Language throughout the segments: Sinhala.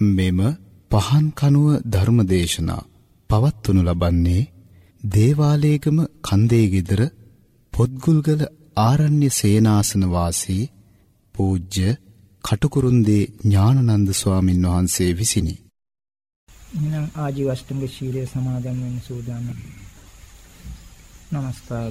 මෙම පහන් කනුව ධර්මදේශනා පවත්වනු ලබන්නේ දේවාලේගම කන්දේ গিදර පොත්ගුල්ගල ආරණ්‍ය සේනාසන වාසී පූජ්‍ය කටුකුරුන්දී ඥානනන්ද ස්වාමින් වහන්සේ විසිනි. එහෙනම් ආජීවෂ්ටංග ශීලය සමාදන් වෙන්න සූදානම්. নমস্কার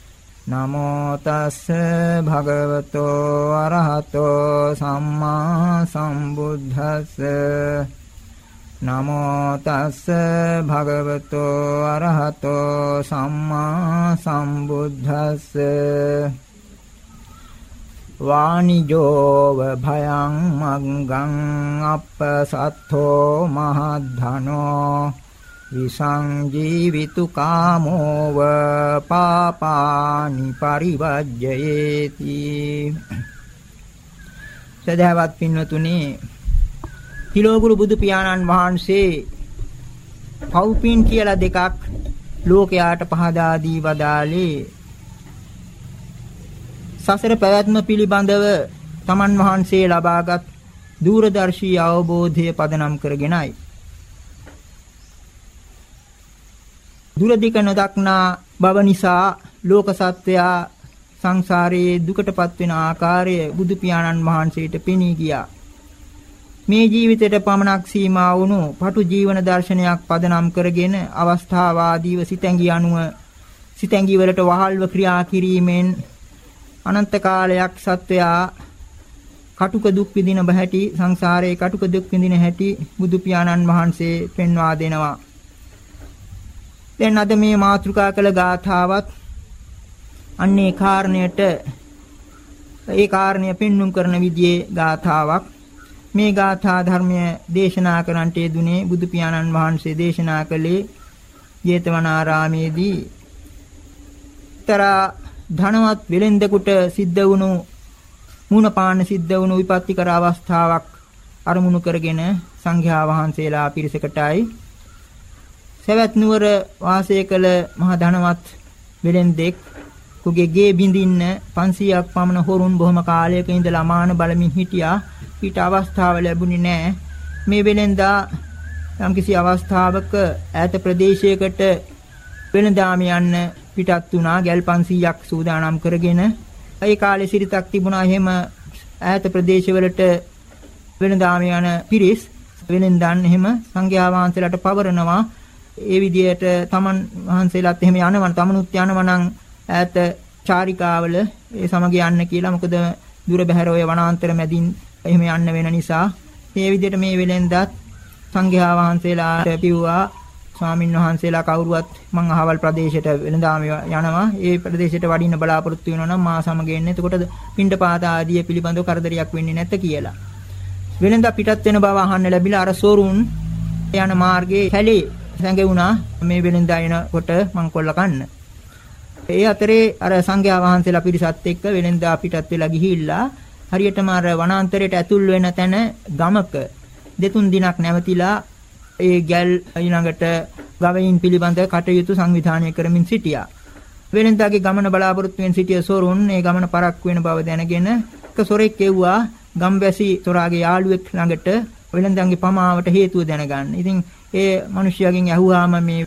නමෝ තස්ස භගවතෝ අරහතෝ සම්මා සම්බුද්දස්ස. නමෝ තස්ස භගවතෝ අරහතෝ සම්මා සම්බුද්දස්ස. වානිජෝව භයං මග්ගං අප්පසත්තෝ මහද්ධනෝ. විසංජීවිතු කාමෝව පාපානි පරිවජ්ජයේති සදහවත් පින්වතුනි හිලෝගුරු බුදු පියාණන් වහන්සේ පව්පින් කියලා දෙකක් ලෝකයාට පහදා දී වදාළේ සසර පැවැත්ම පිළිබඳව තමන් වහන්සේ ලබාගත් දූරදර්ශී අවබෝධය පදනම් කරගෙනයි. දුරදික නොදක්නා බව නිසා ලෝක සත්වයා සංසාරයේ දුකටපත් වෙන ආකාරය බුදු පියාණන් වහන්සේට පෙනී ගියා. මේ ජීවිතයට පමණක් සීමා වුණු පටු ජීවන දර්ශනයක් පදනම් කරගෙන අවස්ථාවාදීව සිතැඟි අනුව සිතැඟි වලට වහල්ව ක්‍රියා කිරීමෙන් අනන්ත කාලයක් සත්වයා කටුක දුක් විඳින බහැටි සංසාරයේ කටුක දුක් විඳින හැටි බුදු පියාණන් වහන්සේ පෙන්වා දෙනවා. දැන් අද මේ මාතෘකා කළ ගාථාවත් අන්නේ කාරණයට ඒ කාරණය පෙන්눔 කරන විදිහේ ගාථාවක්. මේ ගාථා ධර්මය දේශනා කරන්නට යෙදුනේ බුදු පියාණන් වහන්සේ දේශනා කළේ ජේතවනාරාමේදී තරා ධනවත් වෙලෙන්දෙකුට සිද්ධ වුණු මූණ පාන්න සිද්ධ වුණු විපත්තිකර අවස්ථාවක් අරමුණු කරගෙන සංඝයා වහන්සේලා පිරිසකටයි සවැත් නුවර වාසය කළ මහා ධනවත් වෙලෙන්දෙක් කුගේ ගේ බින්දින්න 500ක් පමණ හොරුන් බොහොම කාලයක ඉඳලා මාන බලමින් හිටියා. ඊට අවස්ථාව ලැබුණේ නැහැ මේ වෙලෙන්දා යම්කිසි අවස්ථාවක ඈත ප්‍රදේශයකට වෙනදාම යන්න පිටත් වුණා. ගල් 500ක් සූදානම් කරගෙන. ඒ කාලේ සිරිතක් තිබුණා. එහෙම ඈත ප්‍රදේශවලට වෙනදාම යන පිරිස් වෙනෙන්දන් එහෙම සංඝයා වහන්සේලාට පවරනවා. ඒ විදිහට තමන් වහන්සේලාත් එහෙම යනවා තමනුත් යනවා නම් ඈත චාරිකාවල ඒ සමග යන්න කියලා මොකද දුර බැහැර ඔය වනාන්තර මැදින් එහෙම යන්න වෙන නිසා මේ විදිහට මේ වෙලෙන්දත් සංඝයා වහන්සේලාට පිව්වා ස්වාමින් වහන්සේලා කවුරුවත් මං අහවල් ප්‍රදේශයට වෙනදාම යනවා. ඒ ප්‍රදේශයට වඩින්න බලාපොරොත්තු වෙනවා නම් මා සමග එන්න. එතකොට පින්ඩපාත ආදිය පිළිබඳව කරදරයක් වෙන්නේ නැත කියලා. වෙනදා පිටත් වෙන බව අහන්න ලැබිලා අර සෝරුන් යන මාර්ගයේ හැලේ සැඟුණා මේ වෙනදා එනකොට මං කොල්ල කන්න. ඒ අතරේ අර සංඝයා වහන්සේලා පිරිසත් එක්ක වෙනදා පිටත් වෙලා ගිහිල්ලා හරියටම අර වනාන්තරයට ඇතුල් වෙන තැන ගමක දෙතුන් දිනක් නැවතිලා ඒ ගැල් ඊළඟට ගවයින් පිළිබඳ කටයුතු සංවිධානය කරමින් සිටියා. වෙනදාගේ ගමන බලාපොරොත්තු වෙන සිටිය සොරුන් ඒ ගමන පරක් වෙන බව දැනගෙන එක සොරෙක් එව්වා ගම්වැසි සොරාගේ යාළුවෙක් ළඟට වෙනදාගේ පමාවට හේතුව දැනගන්න. ඉතින් ඒ මිනිහයාගෙන් ඇහුවාම මේ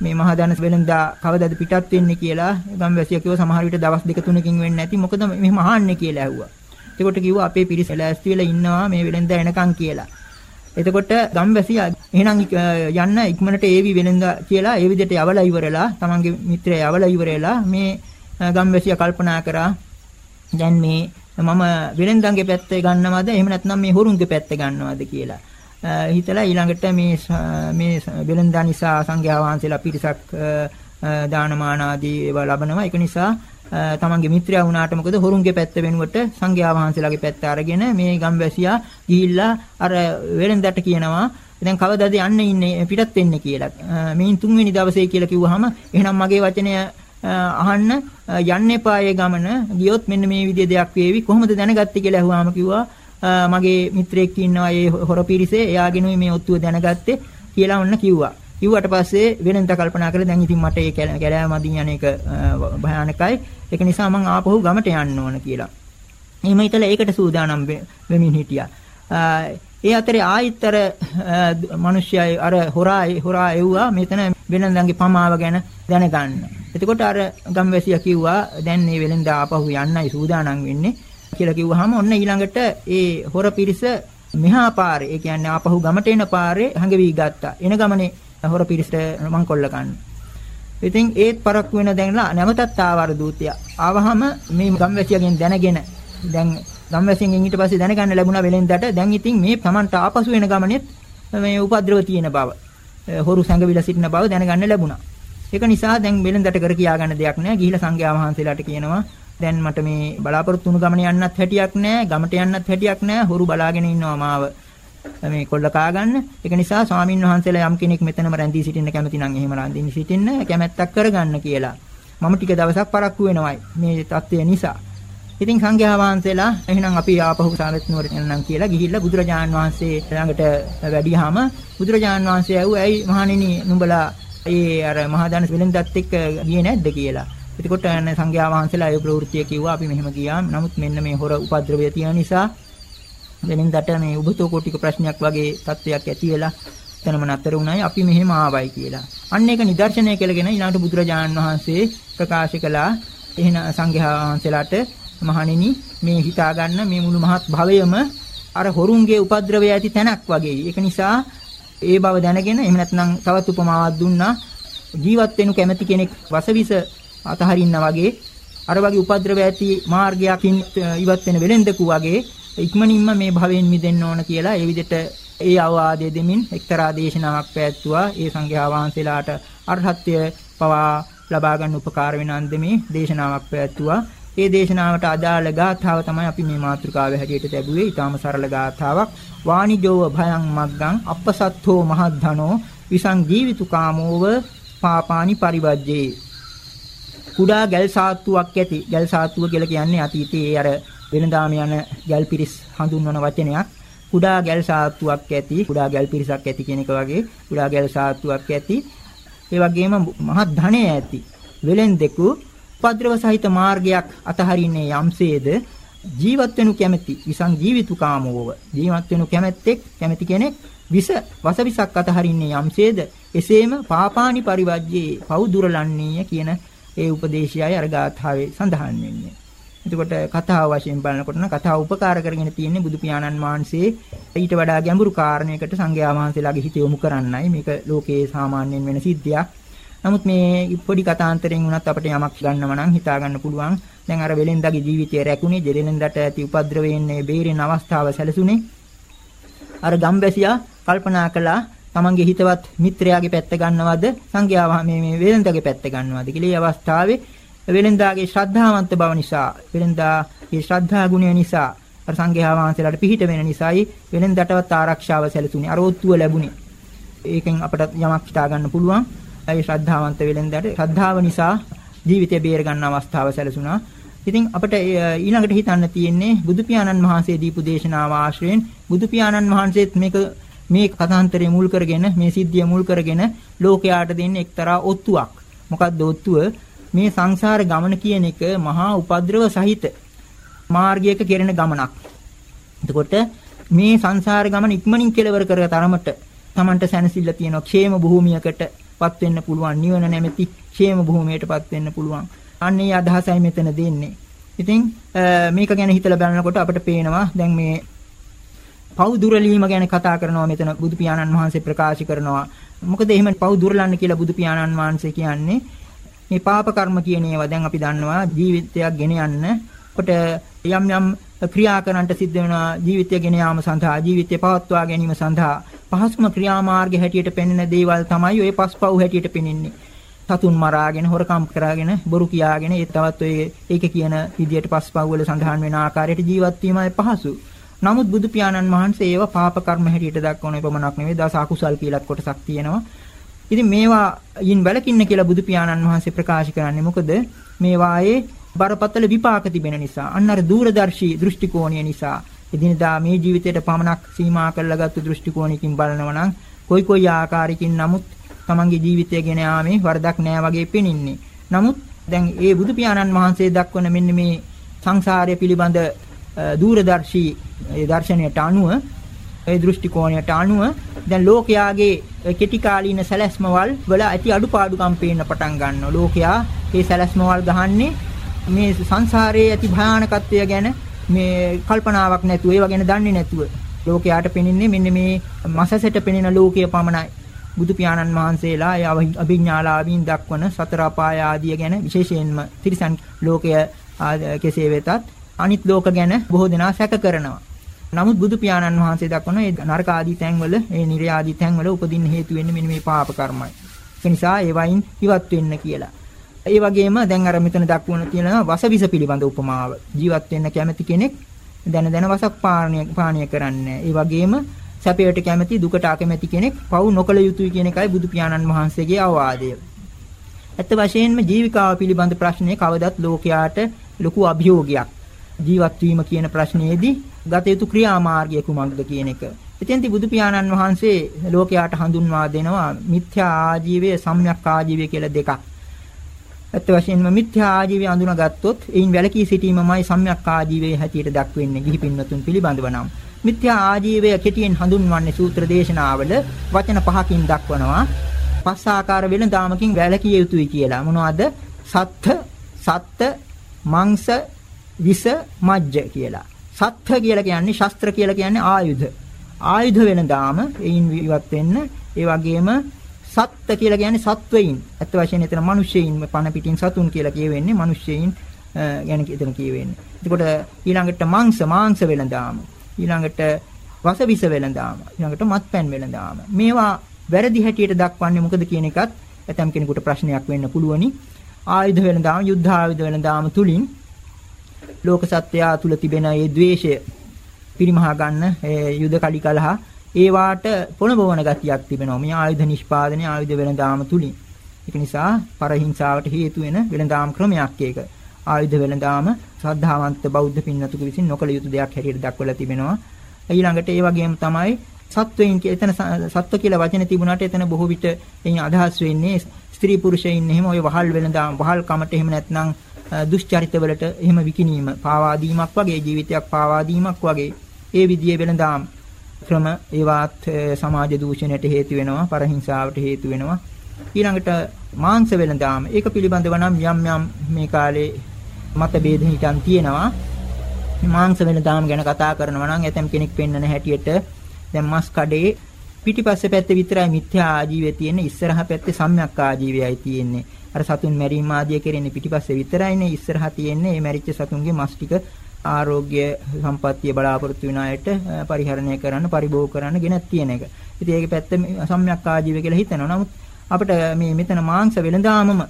මේ මහදන වෙනදා කවදද පිටත් වෙන්නේ කියලා ගම්වැසියා කිව්වා සමහර විට දවස් දෙක තුනකින් වෙන්නේ නැති මොකද මෙහෙම අහන්නේ කියලා ඇහුවා. එතකොට කිව්වා අපේ පිරිස ලෑස්ති වෙලා ඉන්නවා මේ වෙලෙන්දා එනකන් කියලා. එතකොට ගම්වැසියා එහෙනම් යන්න ඉක්මනට ඒවි වෙනඳා කියලා ඒ විදිහට යවලා ඉවරලා තමන්ගේ මිත්‍රය යවලා ඉවරලා මේ ගම්වැසියා කල්පනා කරා දැන් මේ මම වෙනඳන්ගේ පැත්ත ගන්නවද එහෙම නැත්නම් මේ හොරුන්ගේ පැත්ත ගන්නවද කියලා හිතලා ඊළඟට මේ මේ වෙනඳා නිසා සංඝයා වහන්සේලා පිරිසක් දානමාන ආදී ඒවා ලබනවා. ඒක නිසා තමන්ගේ මිත්‍රයා වුණාට මොකද? හොරුන්ගේ පැත්ත වෙනුවට සංඝයා වහන්සේලාගේ පැත්ත අරගෙන මේ ගම්වැසියා ගිහිල්ලා අර වෙලෙන්දට කියනවා දැන් කවදාද යන්න ඉන්නේ? පිටත් වෙන්නේ කියලා. මේන් තුන්වෙනි දවසේ කියලා කිව්වහම එහෙනම් මගේ වචනය අහන්න යන්න එපා ඒ ගමන. ගියොත් මෙන්න මේ විදිහේ දෙයක් වේවි. කොහොමද දැනගත්තේ? කියලා අහුවාම කිව්වා මගේ මිත්‍රයෙක් ඉන්නවා ඒ හොර පිරිසේ එයාගෙනුයි මේ ඔත්තුව දැනගත්තේ කියලා ඔන්න කිව්වා. කිව්වට පස්සේ වෙනන්ත කල්පනා කරලා දැන් ඉතින් මට ඒ කැලෑව මදින් යන එක භයානකයි. ඒක නිසා මං ආපහු ගමට යන්න ඕන කියලා. එහෙම හිතලා ඒකට සූදානම් වෙමින් හිටියා. ඒ අතරේ ආයිත්තර මිනිස්සයයි අර හොරා හොරා එව්වා මෙතන වෙනඳන්ගේ පමාව ගැන දැනගන්න. එතකොට අර ගම්වැසියා කිව්වා දැන් මේ වෙලෙන්ද ආපහු යන්නයි සූදානම් වෙන්නේ කියලා කිව්වහම ඔන්න ඊළඟට ඒ හොර පිරිස මෙහා පාරේ ඒ කියන්නේ ආපහු ගමට එන පාරේ හැඟවි ගත්තා. එන ගමනේ හොර පිරිසට මං කොල්ල ගන්න. ඉතින් ඒත් පරක්කු වෙන දැන්ලා නැවතත් ආවර දූතිය. ආවහම මේ ගම්වැසියගෙන් දැනගෙන දැන් ගම්වැසියන්ගෙන් ඊට පස්සේ දැනගන්න ලැබුණා වෙලෙන්දට දැන් ඉතින් මේ Tamanට ආපසු වෙන ගමනේත් මේ උපද්‍රව තියෙන බව හොරු සංගවිලා සිටින බව දැනගන්න ලැබුණා. ඒක නිසා දැන් වෙලෙන්දට කර කියා ගන්න දෙයක් නැහැ. ගිහිලා සංඝයා වහන්සේලාට කියනවා දැන් මට මේ බලාපොරොත්තු වුණු ගමන යන්නත් හැටියක් නැහැ. ගමට යන්නත් හැටියක් නැහැ. හොරු බලාගෙන ඉන්නවා මාව. මේ කොල්ල කා ගන්න. ඒක නිසා ස්වාමින් වහන්සේලා යම් කෙනෙක් මෙතනම රැඳී සිටින්න කැමති නම් එහෙම රැඳී සිටින්න කැමැත්තක් කරගන්න කියලා. මම ටික දවසක් පරක්කු වෙනවයි මේ தත්ත්වය නිසා. ඉතින් සංඝයා වහන්සේලා එහෙනම් අපි ආපහු සාමෙත් නුවර යන්නම් කියලා ගිහිල්ලා බුදුරජාණන් වහන්සේ ළඟට වැඩියාම බුදුරජාණන් වහන්සේ ඇහුවා ඇයි මහණෙනි නුඹලා ඒ අර මහදාන වෙලෙන්දත් එක්ක ගියේ නැද්ද කියලා. එතකොට සංඝයා වහන්සේලා ඒ ප්‍රවෘත්තිය කිව්වා. අපි මෙහෙම ගියාම නමුත් මෙන්න මේ හොර උපද්‍රවය තියෙන නිසා වෙනින්දට මේ උබතෝ කෝටික ප්‍රශ්නයක් වගේ තත්වයක් ඇති වෙලා එතනම නතර වුණායි. අපි මෙහෙම ආවයි කියලා. අන්න ඒක නිදර්ශනය කළගෙන ඊළඟට බුදුරජාණන් වහන්සේ ප්‍රකාශ කළා. එහෙන සංඝයා වහන්සේලාට මහණෙනි මේ හිතා ගන්න මේ මුළු මහත් භවයම අර හොරුන්ගේ උපද්‍රවය ඇති තැනක් වගේ. ඒක නිසා ඒ බව දැනගෙන එහෙම නැත්නම් තවත් උපමාවක් දුන්නා. ජීවත් වෙනු කැමති කෙනෙක් වසවිස අතහරින්න වගේ අර වගේ උපද්‍රවය ඇති මාර්ගයකින් ඉවත් වෙන වෙලෙන්දකු වගේ ඉක්මනින්ම මේ භවයෙන් මිදෙන්න ඕන කියලා ඒ විදිහට ඒ අවවාදය දෙමින් එක්තරා දේශනාවක් පැවැත්තුවා ඒ සංඝයා වහන්සේලාට අරහත්ත්වය පවා ලබා ගන්න උපකාර වෙන අන්දමේ දේශනාවක් පැවැත්තුවා ඒ දේශනාවට අදාළ ගාථාව තමයි අපි මේ මාතෘකාවේ හැටියට ලැබුවේ. ඊටාම සරල ගාථාවක්. වාණිජෝව භයං මග්ගං අපසත්තෝ මහද්ධනෝ විසං ජීවිතු කාමෝව පාපානි පරිවජ්ජේ. කුඩා ගැල් සාත්තුවක් ඇති. ගැල් සාත්තුව කියලා කියන්නේ අතීතයේ අර වෙනදාම යන ගැල් පිරිස් හඳුන්වන වචනයක්. කුඩා ගැල් සාත්තුවක් ඇති. කුඩා ගැල් පිරිසක් ඇති කියන එක වගේ කුඩා ගැල් සාත්තුවක් ඇති. ඒ වගේම මහත් ධනය ඇති. වෙලෙන්දෙකු උපද්‍රව සහිත මාර්ගයක් අතහරින්නේ යම්සේද ජීවත් වෙනු කැමැති විසං ජීවිතු කාමෝව ජීවත් වෙනු කැමැත්තෙක් කැමැති කෙනෙක් විස වසවිසක් අතහරින්නේ යම්සේද එසේම පාපානි පරිවජ්ජේ පව් දුරලන්නේය කියන ඒ උපදේශයයි අර ගාථාවේ සඳහන් වෙන්නේ. එතකොට කතාව වශයෙන් බලනකොට නම් කතාව උපකාර කරගෙන තියෙන්නේ බුදු පියාණන් වහන්සේ ඊට වඩා ගැඹුරු කාරණයකට සංඝයා වහන්සේලාගේ හිත යොමු කරන්නයි මේක ලෝකයේ සාමාන්‍යයෙන් වෙන සිද්ධියක්. නමුත් මේ පොඩි කතාන්තරයෙන් වුණත් අපිට යමක් ගන්නව නම් හිතා ගන්න පුළුවන්. දැන් අර වෙලෙන්දාගේ ජීවිතය රැකුනේ දෙලෙන්දාට ඇති උපද්‍රවයෙන් බේරෙන අවස්ථාව සැලසුනේ. අර ගම්බැසියා කල්පනා කළා තමන්ගේ හිතවත් මිත්‍රයාගේ පැත්ත ගන්නවද සංඝයා මේ මේ වෙලෙන්දාගේ පැත්ත ගන්නවද කියලා. ඒ අවස්ථාවේ වෙලෙන්දාගේ ශ්‍රද්ධාවන්ත බව නිසා වෙලෙන්දාගේ ශ්‍රද්ධා ගුණය නිසා අර සංඝයා වහන්සේලාට පිහිට වෙන නිසායි වෙලෙන්දාටවත් ආරක්ෂාව සැලසුනේ. අර ඔත්තුව ලැබුණේ. ඒකෙන් අපට යමක් හිතා ගන්න පුළුවන්. ඒ ශ්‍රද්ධාවන්ත වෙලෙන්දාට ශ්‍රද්ධාව නිසා ජීවිතය බේර ගන්න අවස්ථාව සැලසුණා. ඉතින් අපිට ඊළඟට හිතන්න තියෙන්නේ බුදු පියාණන් වහන්සේ දීපු දේශනාව ආශ්‍රයෙන් බුදු පියාණන් වහන්සේත් මේක මේ කතාන්තරය මුල් කරගෙන මේ සිද්ධිය මුල් කරගෙන ලෝකයාට දෙන එක්තරා ඔත්තුවක්. මොකක්ද ඔත්තුව? මේ සංසාර ගමන කියන එක මහා උපද්‍රව සහිත මාර්ගයක කෙරෙන ගමනක්. එතකොට මේ සංසාර ගමන ඉක්මනින් කෙලවර කර තරමට Tamanට සැනසෙල්ල තියෙනවා. ക്ഷേම භූමියකටපත් වෙන්න පුළුවන්. නිවන නැමැති ക്ഷേම භූමියටපත් වෙන්න පුළුවන්. අන්න ඒ අදහසයි මෙතන දෙන්නේ. ඉතින් මේක ගැන හිතලා බලනකොට අපිට පේනවා දැන් මේ පව් දුරලීම ගැන කතා කරනවා මෙතන බුදු පියාණන් වහන්සේ ප්‍රකාශ කරනවා. මොකද එහෙම පව් දුරලන්න කියලා බුදු පියාණන් වහන්සේ කියන්නේ මේ පාප කර්ම කියන ඒවා දැන් අපි දන්නවා ජීවිතයක් ගෙන යන්න අපට යම් යම් ක්‍රියා කරන්නට සිද්ධ වෙනවා ජීවිතය ගෙන යාම සඳහා ජීවිතය පවත්වා ගැනීම සඳහා පහසුම ක්‍රියාමාර්ග හැටියට පෙන්වන දේවල් තමයි ඔය පස්පව් හැටියට පෙන්වන්නේ. සතුන් මරාගෙන හොරකම් කරාගෙන බොරු කියාගෙන ඒ තවත් ඔය ඒක කියන විදියට පස්පව් වල සඳහන් වෙන ආකාරයට ජීවත් වීමයි පහසු. නමුත් බුදු පියාණන් වහන්සේ ඒව පාප කර්ම හැටියට දක්වන එපමණක් නෙවෙයි දස අකුසල් කියලාත් කොටසක් තියෙනවා. ඉතින් මේවා යින් වැළකින්න කියලා බුදු පියාණන් වහන්සේ ප්‍රකාශ කරන්නේ මොකද? මේවායේ බරපතල විපාක තිබෙන නිසා අන්න අර දූරදර්ශී දෘෂ්ටි කෝණය නිසා එදිනදා මේ ජීවිතයට පමණක් සීමා කරලාගත්තු දෘෂ්ටි කෝණයකින් බලනවා නම් කොයි කොයි ආකාරයකින් නමුත් තමන්ගේ ජීවිතය ගෙන යාමේ වරදක් නෑ වගේ පෙනින්නේ. නමුත් දැන් ඒ බුදු පියාණන් වහන්සේ දක්වන මෙන්න මේ සංසාරය පිළිබඳ දූරදර්ශී ඒ දර්ශනයට අනුව ඒ දෘෂ්ටි කෝණයට අනුව දැන් ලෝකයාගේ කෙටි කාලීන සැලැස්මවල් වල ඇති අඩුපාඩුකම් පේන්න පටන් ගන්නවා. ලෝකයා මේ සැලැස්මවල් ගහන්නේ මේ සංසාරයේ ඇති භයානකත්වය ගැන මේ කල්පනාවක් නැතුව ඒව ගැන දන්නේ නැතුව ලෝකයාට පෙනෙන්නේ මෙන්න මේ මසසට පෙනෙන ලෝකය පමණයි. බුදු පියාණන් වහන්සේලා ඒ අභිඥාලාභීන් දක්වන සතර අපාය ආදිය ගැන විශේෂයෙන්ම තිරිසන් ලෝකය කෙසේ වෙතත් අනිත් ලෝක ගැන බොහෝ දෙනා සැක කරනවා. නමුත් බුදු පියාණන් වහන්සේ දක්වන ඒ නරක ආදී තැන්වල ඒ නිර්ය ආදී තැන්වල උපදින්න හේතු වෙන්නේ මෙන්න මේ පාප කර්මයි. ඒ නිසා ඒවයින් ඉවත් වෙන්න කියලා. ඒ වගේම දැන් අර මෙතන දක්වන තියෙනවා වසවිස පිළිබඳ උපමාව. ජීවත් වෙන්න කැමති කෙනෙක් දැන දැන වසක් පානීය පානීය කරන්නේ. ඒ වගේම සැපයට කැමති දුකට අකමැති කෙනෙක් පව් නොකළ යුතුයි කියන එකයි බුදු පියාණන් වහන්සේගේ අවවාදය. ඇත්ත වශයෙන්ම ජීවිකාව පිළිබඳ ප්‍රශ්නේ කවදත් ලෝකයාට ලොකු අභියෝගයක්. ජීවත් වීම කියන ප්‍රශ්නයේදී ගත යුතු ක්‍රියාමාර්ගය කුමක්ද කියන එක. එතෙන්දී බුදු පියාණන් වහන්සේ ලෝකයාට හඳුන්වා දෙනවා මිත්‍යා ආජීවය සම්‍යක් ආජීවය කියලා දෙකක්. ඇත්ත වශයෙන්ම මිත්‍යා ආජීවය අඳුනගත්තොත් එයින් වැළකී සිටීමමයි සම්‍යක් ආජීවයේ හැටියට දක්වන්නේ ගිහි පින්වතුන් පිළිබඳව නම්. මිත්‍යා ආජීවය කෙටියෙන් හඳුන්වන්නේ සූත්‍ර දේශනාවල වචන පහකින් දක්වනවා. පස් ආකාර වෙනදාමකින් වැළකී යුතුයි කියලා. මොනවද? සත්ත්‍ය, සත්ත්‍ය, මංස, විස, මජ්ජ කියලා. සත්ත්‍ය කියලා කියන්නේ ශස්ත්‍ර කියලා කියන්නේ ආයුධ. ආයුධ වෙනදාම එයින් ඉවත් වෙන්න ඒ වගේම සත්ත්‍ය කියලා කියන්නේ සත්වයින්. අත් වශයෙන් එතන මිනිස්සෙයින් පණ පිටින් සතුන් කියලා කියවෙන්නේ මිනිස්සෙයින් ගැන එතන කියවෙන්නේ. එතකොට ඊළඟට මාංශ මාංශ වෙනදාම ඊළඟට වසවිස වෙනදාම ඊළඟට මත්පැන් වෙනදාම මේවා වැරදි හැටියට දක්වන්නේ මොකද කියන එකත් ඇතම් කෙනෙකුට ප්‍රශ්නයක් වෙන්න පුළුවනි. ආයුධ වෙනදාම යුද්ධ ආයුධ වෙනදාම තුලින් ලෝක සත්‍යය තුල තිබෙන ඒ द्वේෂය පිරිමහා ගන්න ඒ යුද කලි කලහ ඒ වාට පොළඹවන ගතියක් තිබෙනවා. මේ ආයුධ නිෂ්පාදනය ආයුධ වෙනදාම තුලින්. ඒක නිසා පරහිංසාවට හේතු වෙන වෙනදාම් ක්‍රමයක් ඒක. ආයුධ වෙනදාම ශ්‍රද්ධාවන්ත බෞද්ධ පින්නතුක විසින් නොකළ යුතු දෙයක් හැටියට දක්වලා තිබෙනවා. ඊළඟට ඒ වගේම තමයි සත්වයින් එතන සත්ව කියලා වචන තිබුණාට එතන බොහෝ විට එයින් අදහස් වෙන්නේ ස්ත්‍රී පුරුෂයින් එහෙම ඔය වහල් වෙනදාම වහල් කමට එහෙම නැත්නම් දුෂ්චරිතවලට එහෙම විකිනීම පාවා දීමක් වගේ ජීවිතයක් පාවා දීමක් වගේ ඒ විදිහේ වෙනදාම් ක්‍රම ඒවත් සමාජ දූෂණයට හේතු වෙනවා පරහිංසාවට හේතු වෙනවා. ඊළඟට මාංශ වෙනදාම ඒක පිළිබඳව නම් යම් යම් මේ කාලේ මත ભેද හිටන් තියෙනවා. මාංශ වෙනදාම ගැන කතා කරනවා නම් ඇතම් කෙනෙක් පෙන්වන හැටියට දැන් මස් කඩේ පිටිපස්සේ පැත්තේ විතරයි මිත්‍යා ආජීවය තියෙන්නේ ඉස්සරහා පැත්තේ සම්‍යක් ආජීවයයි තියෙන්නේ. අර සතුන් මැරීම ආදිය කරන්නේ පිටිපස්සේ විතරයිනේ ඉස්සරහා තියෙන්නේ මේ මැරිච්ච සතුන්ගේ මස් ටික ආරෝග්‍ය සම්පත්තිය බලාපොරොත්තු වෙන අයට පරිහරණය කරන්න පරිභෝග කරන්න ගෙනත් තියෙන එක. ඉතින් ඒකේ පැත්ත සම්‍යක් ආජීවය කියලා හිතනවා. නමුත් අපිට මේ මෙතන මාංශ වෙනදාමම